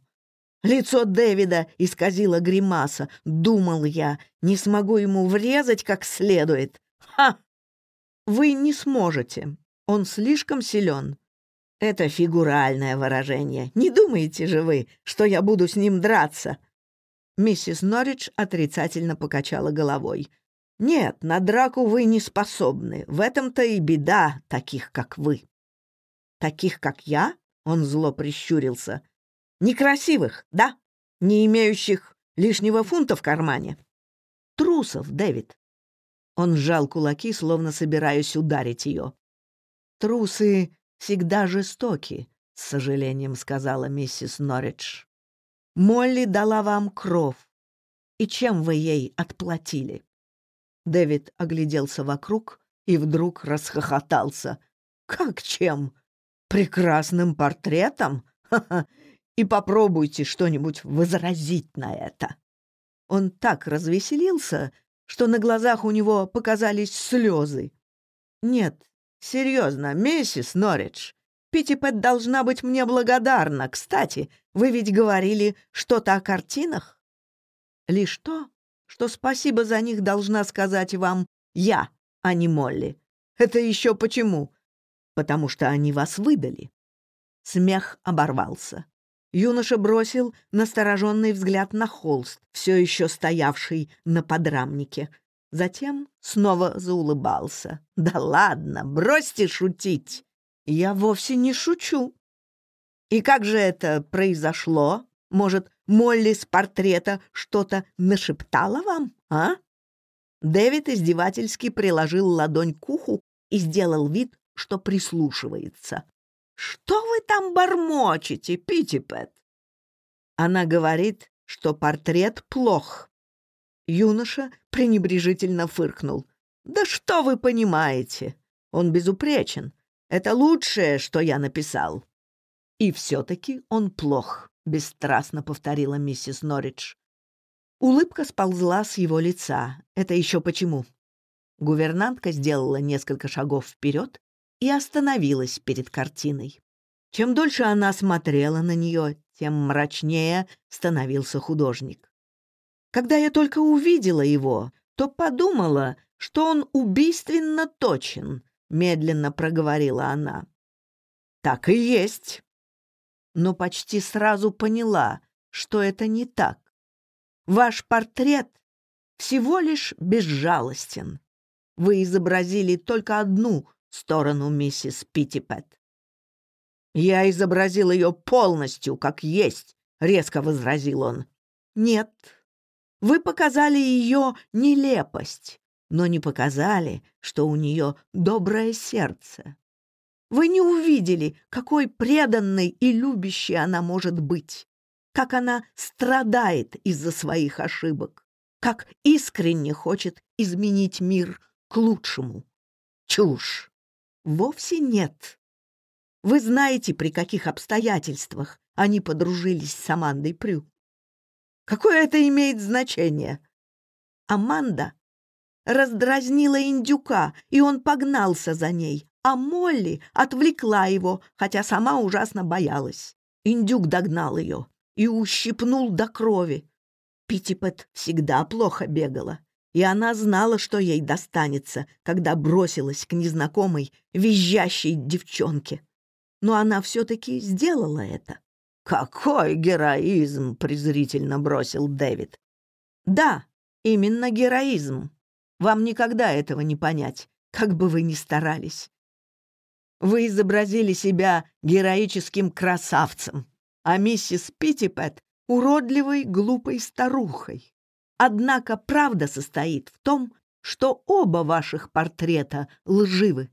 Лицо Дэвида исказило гримаса. Думал я, не смогу ему врезать как следует. Ха! Вы не сможете. Он слишком силен. Это фигуральное выражение. Не думаете же вы, что я буду с ним драться?» Миссис Норридж отрицательно покачала головой. «Нет, на драку вы не способны. В этом-то и беда таких, как вы». Таких, как я, он зло прищурился. Некрасивых, да? Не имеющих лишнего фунта в кармане. Трусов, Дэвид. Он сжал кулаки, словно собираясь ударить ее. Трусы всегда жестоки, с сожалением сказала миссис Норридж. Молли дала вам кров. И чем вы ей отплатили? Дэвид огляделся вокруг и вдруг расхохотался. «Как чем? прекрасным портретом? И попробуйте что-нибудь возразить на это!» Он так развеселился, что на глазах у него показались слезы. «Нет, серьезно, миссис Норридж, Питтипет должна быть мне благодарна. Кстати, вы ведь говорили что-то о картинах?» «Лишь то, что спасибо за них должна сказать вам я, а не Молли. Это еще почему? потому что они вас выдали». Смех оборвался. Юноша бросил настороженный взгляд на холст, все еще стоявший на подрамнике. Затем снова заулыбался. «Да ладно, бросьте шутить!» «Я вовсе не шучу!» «И как же это произошло? Может, Молли с портрета что-то нашептала вам, а?» Дэвид издевательски приложил ладонь к уху и сделал вид, что прислушивается. «Что вы там бормочете, Питтипет?» Она говорит, что портрет плох. Юноша пренебрежительно фыркнул. «Да что вы понимаете? Он безупречен. Это лучшее, что я написал». «И все-таки он плох», — бесстрастно повторила миссис Норридж. Улыбка сползла с его лица. Это еще почему? Гувернантка сделала несколько шагов вперед и остановилась перед картиной. Чем дольше она смотрела на нее, тем мрачнее становился художник. Когда я только увидела его, то подумала, что он убийственно точен, медленно проговорила она. Так и есть. Но почти сразу поняла, что это не так. Ваш портрет всего лишь сторону миссис Питтипэт. «Я изобразил ее полностью, как есть», — резко возразил он. «Нет, вы показали ее нелепость, но не показали, что у нее доброе сердце. Вы не увидели, какой преданной и любящей она может быть, как она страдает из-за своих ошибок, как искренне хочет изменить мир к лучшему. Чушь! вовсе нет. Вы знаете, при каких обстоятельствах они подружились с Амандой Прю. Какое это имеет значение? Аманда раздразнила индюка, и он погнался за ней, а Молли отвлекла его, хотя сама ужасно боялась. Индюк догнал ее и ущипнул до крови. Питтипэт всегда плохо бегала. и она знала, что ей достанется, когда бросилась к незнакомой, визжащей девчонке но она все-таки сделала это. «Какой героизм!» — презрительно бросил Дэвид. «Да, именно героизм. Вам никогда этого не понять, как бы вы ни старались. Вы изобразили себя героическим красавцем, а миссис Питтипет — уродливой, глупой старухой. Однако правда состоит в том, что оба ваших портрета лживы.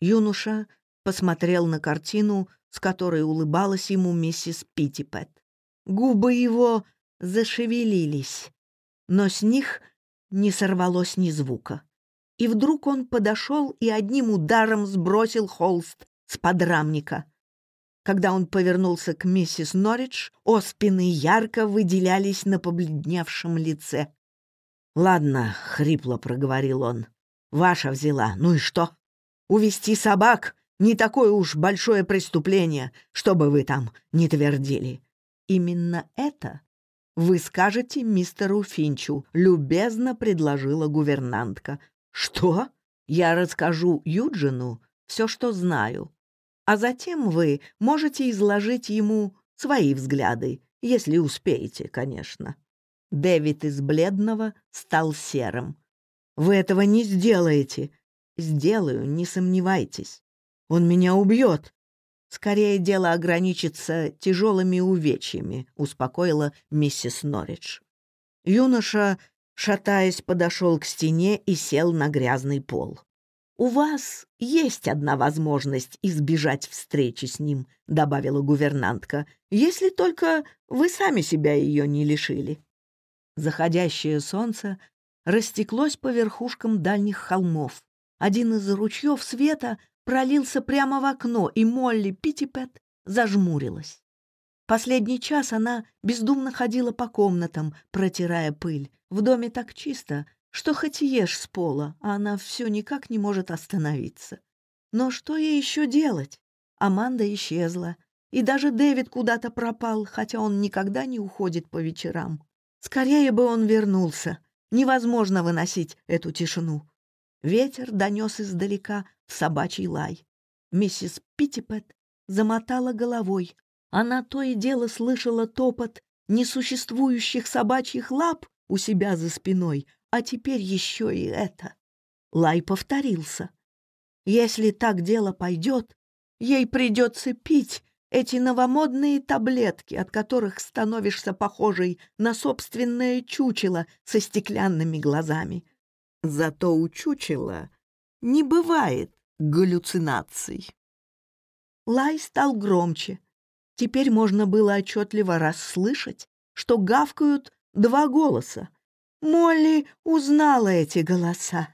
Юноша посмотрел на картину, с которой улыбалась ему миссис Питтипет. Губы его зашевелились, но с них не сорвалось ни звука. И вдруг он подошел и одним ударом сбросил холст с подрамника. когда он повернулся к миссис Норридж, оспины ярко выделялись на побледневшем лице. «Ладно», — хрипло проговорил он, — «ваша взяла, ну и что? Увести собак — не такое уж большое преступление, чтобы вы там не твердили. Именно это вы скажете мистеру Финчу», — любезно предложила гувернантка. «Что? Я расскажу Юджину все, что знаю», А затем вы можете изложить ему свои взгляды, если успеете, конечно. Дэвид из бледного стал серым. «Вы этого не сделаете». «Сделаю, не сомневайтесь. Он меня убьет. Скорее дело ограничится тяжелыми увечьями, успокоила миссис Норридж. Юноша, шатаясь, подошел к стене и сел на грязный пол. «У вас есть одна возможность избежать встречи с ним», — добавила гувернантка, «если только вы сами себя ее не лишили». Заходящее солнце растеклось по верхушкам дальних холмов. Один из ручьев света пролился прямо в окно, и Молли Питтипет зажмурилась. Последний час она бездумно ходила по комнатам, протирая пыль. В доме так чисто, что хоть и ешь с пола, а она все никак не может остановиться. Но что ей еще делать? Аманда исчезла. И даже Дэвид куда-то пропал, хотя он никогда не уходит по вечерам. Скорее бы он вернулся. Невозможно выносить эту тишину. Ветер донес издалека собачий лай. Миссис Питтипет замотала головой. Она то и дело слышала топот несуществующих собачьих лап у себя за спиной, а теперь еще и это. Лай повторился. Если так дело пойдет, ей придется пить эти новомодные таблетки, от которых становишься похожей на собственное чучело со стеклянными глазами. Зато у чучела не бывает галлюцинаций. Лай стал громче. Теперь можно было отчетливо расслышать, что гавкают два голоса. Молли узнала эти голоса.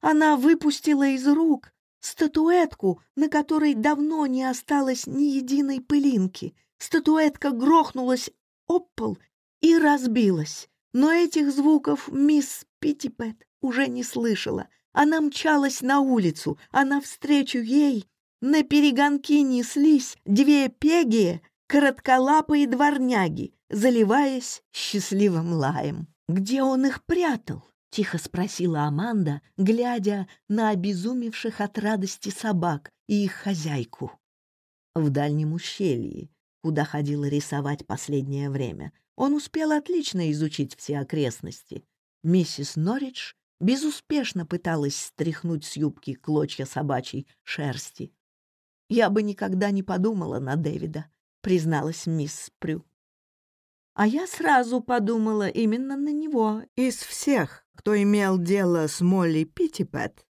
Она выпустила из рук статуэтку, на которой давно не осталось ни единой пылинки. Статуэтка грохнулась об пол и разбилась. Но этих звуков мисс Питтипет уже не слышала. Она мчалась на улицу, а навстречу ей на перегонки неслись две пегие, коротколапые дворняги, заливаясь счастливым лаем. Где он их прятал? — тихо спросила Аманда, глядя на обезумевших от радости собак и их хозяйку. В дальнем ущелье, куда ходила рисовать последнее время, он успел отлично изучить все окрестности. Миссис Норридж безуспешно пыталась стряхнуть с юбки клочья собачьей шерсти. «Я бы никогда не подумала на Дэвида», — призналась мисс Прю. «А я сразу подумала именно на него из всех, кто имел дело с Молли Питтипет,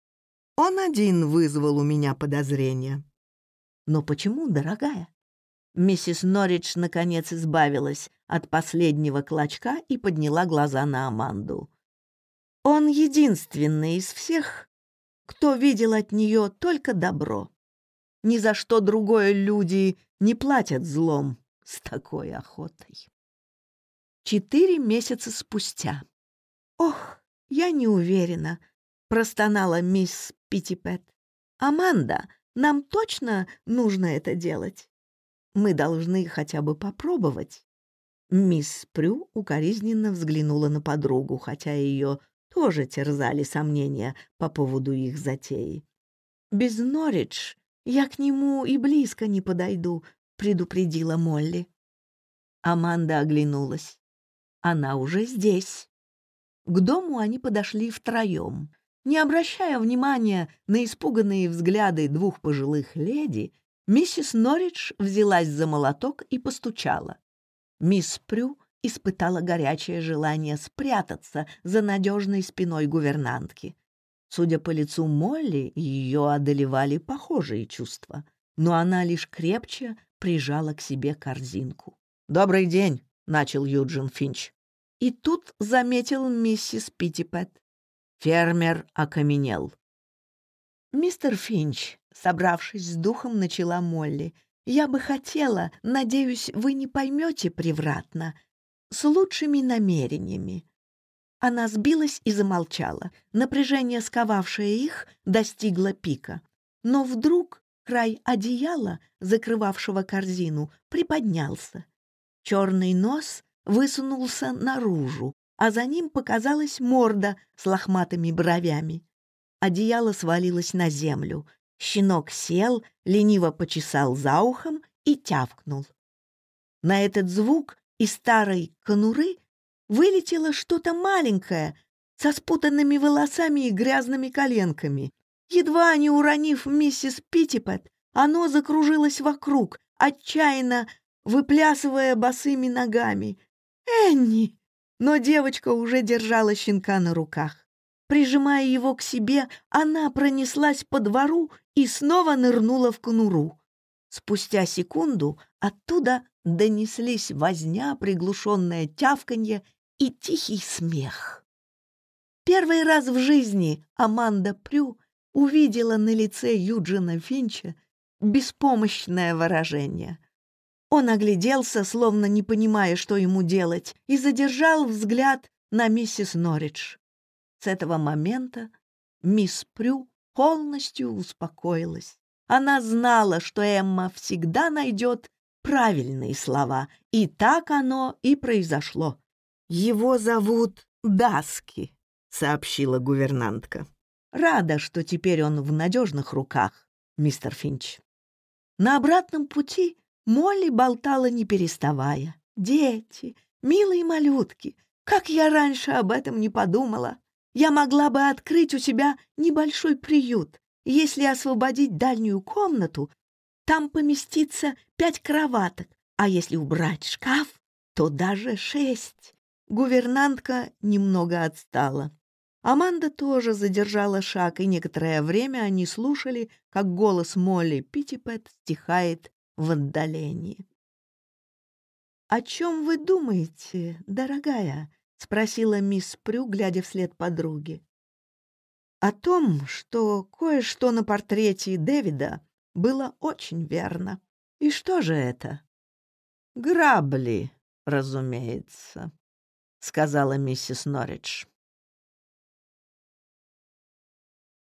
он один вызвал у меня подозрения. Но почему, дорогая? Миссис Норридж наконец избавилась от последнего клочка и подняла глаза на Аманду. Он единственный из всех, кто видел от нее только добро. Ни за что другое люди не платят злом с такой охотой. Четыре месяца спустя. Ох, «Я не уверена», — простонала мисс Питтипет. «Аманда, нам точно нужно это делать? Мы должны хотя бы попробовать». Мисс Прю укоризненно взглянула на подругу, хотя ее тоже терзали сомнения по поводу их затеи. «Без Норридж я к нему и близко не подойду», — предупредила Молли. Аманда оглянулась. она уже здесь. К дому они подошли втроем. Не обращая внимания на испуганные взгляды двух пожилых леди, миссис Норридж взялась за молоток и постучала. Мисс Прю испытала горячее желание спрятаться за надежной спиной гувернантки. Судя по лицу Молли, ее одолевали похожие чувства, но она лишь крепче прижала к себе корзинку. «Добрый день!» — начал Юджин Финч. И тут заметил миссис Питтипэт. Фермер окаменел. «Мистер Финч», — собравшись с духом, начала Молли, — «я бы хотела, надеюсь, вы не поймете превратно, с лучшими намерениями». Она сбилась и замолчала. Напряжение, сковавшее их, достигло пика. Но вдруг край одеяла, закрывавшего корзину, приподнялся. Черный нос высунулся наружу, а за ним показалась морда с лохматыми бровями. Одеяло свалилось на землю. Щенок сел, лениво почесал за ухом и тявкнул. На этот звук из старой конуры вылетело что-то маленькое со спутанными волосами и грязными коленками. Едва не уронив миссис Питтипет, оно закружилось вокруг, отчаянно выплясывая босыми ногами. «Энни!» Но девочка уже держала щенка на руках. Прижимая его к себе, она пронеслась по двору и снова нырнула в конуру. Спустя секунду оттуда донеслись возня, приглушенное тявканье и тихий смех. Первый раз в жизни Аманда Прю увидела на лице Юджина Финча беспомощное выражение. Он огляделся, словно не понимая, что ему делать, и задержал взгляд на миссис Норридж. С этого момента мисс Прю полностью успокоилась. Она знала, что Эмма всегда найдет правильные слова, и так оно и произошло. «Его зовут Даски», — сообщила гувернантка. «Рада, что теперь он в надежных руках, мистер Финч». На обратном пути Молли болтала не переставая. «Дети, милые малютки, как я раньше об этом не подумала! Я могла бы открыть у себя небольшой приют. Если освободить дальнюю комнату, там поместится пять кроваток, а если убрать шкаф, то даже шесть. Гувернантка немного отстала. Аманда тоже задержала шаг, и некоторое время они слушали, как голос Молли Питтипет стихает в отдалении. «О чем вы думаете, дорогая?» — спросила мисс Прю, глядя вслед подруге. «О том, что кое-что на портрете Дэвида было очень верно. И что же это?» «Грабли, разумеется», — сказала миссис Норридж.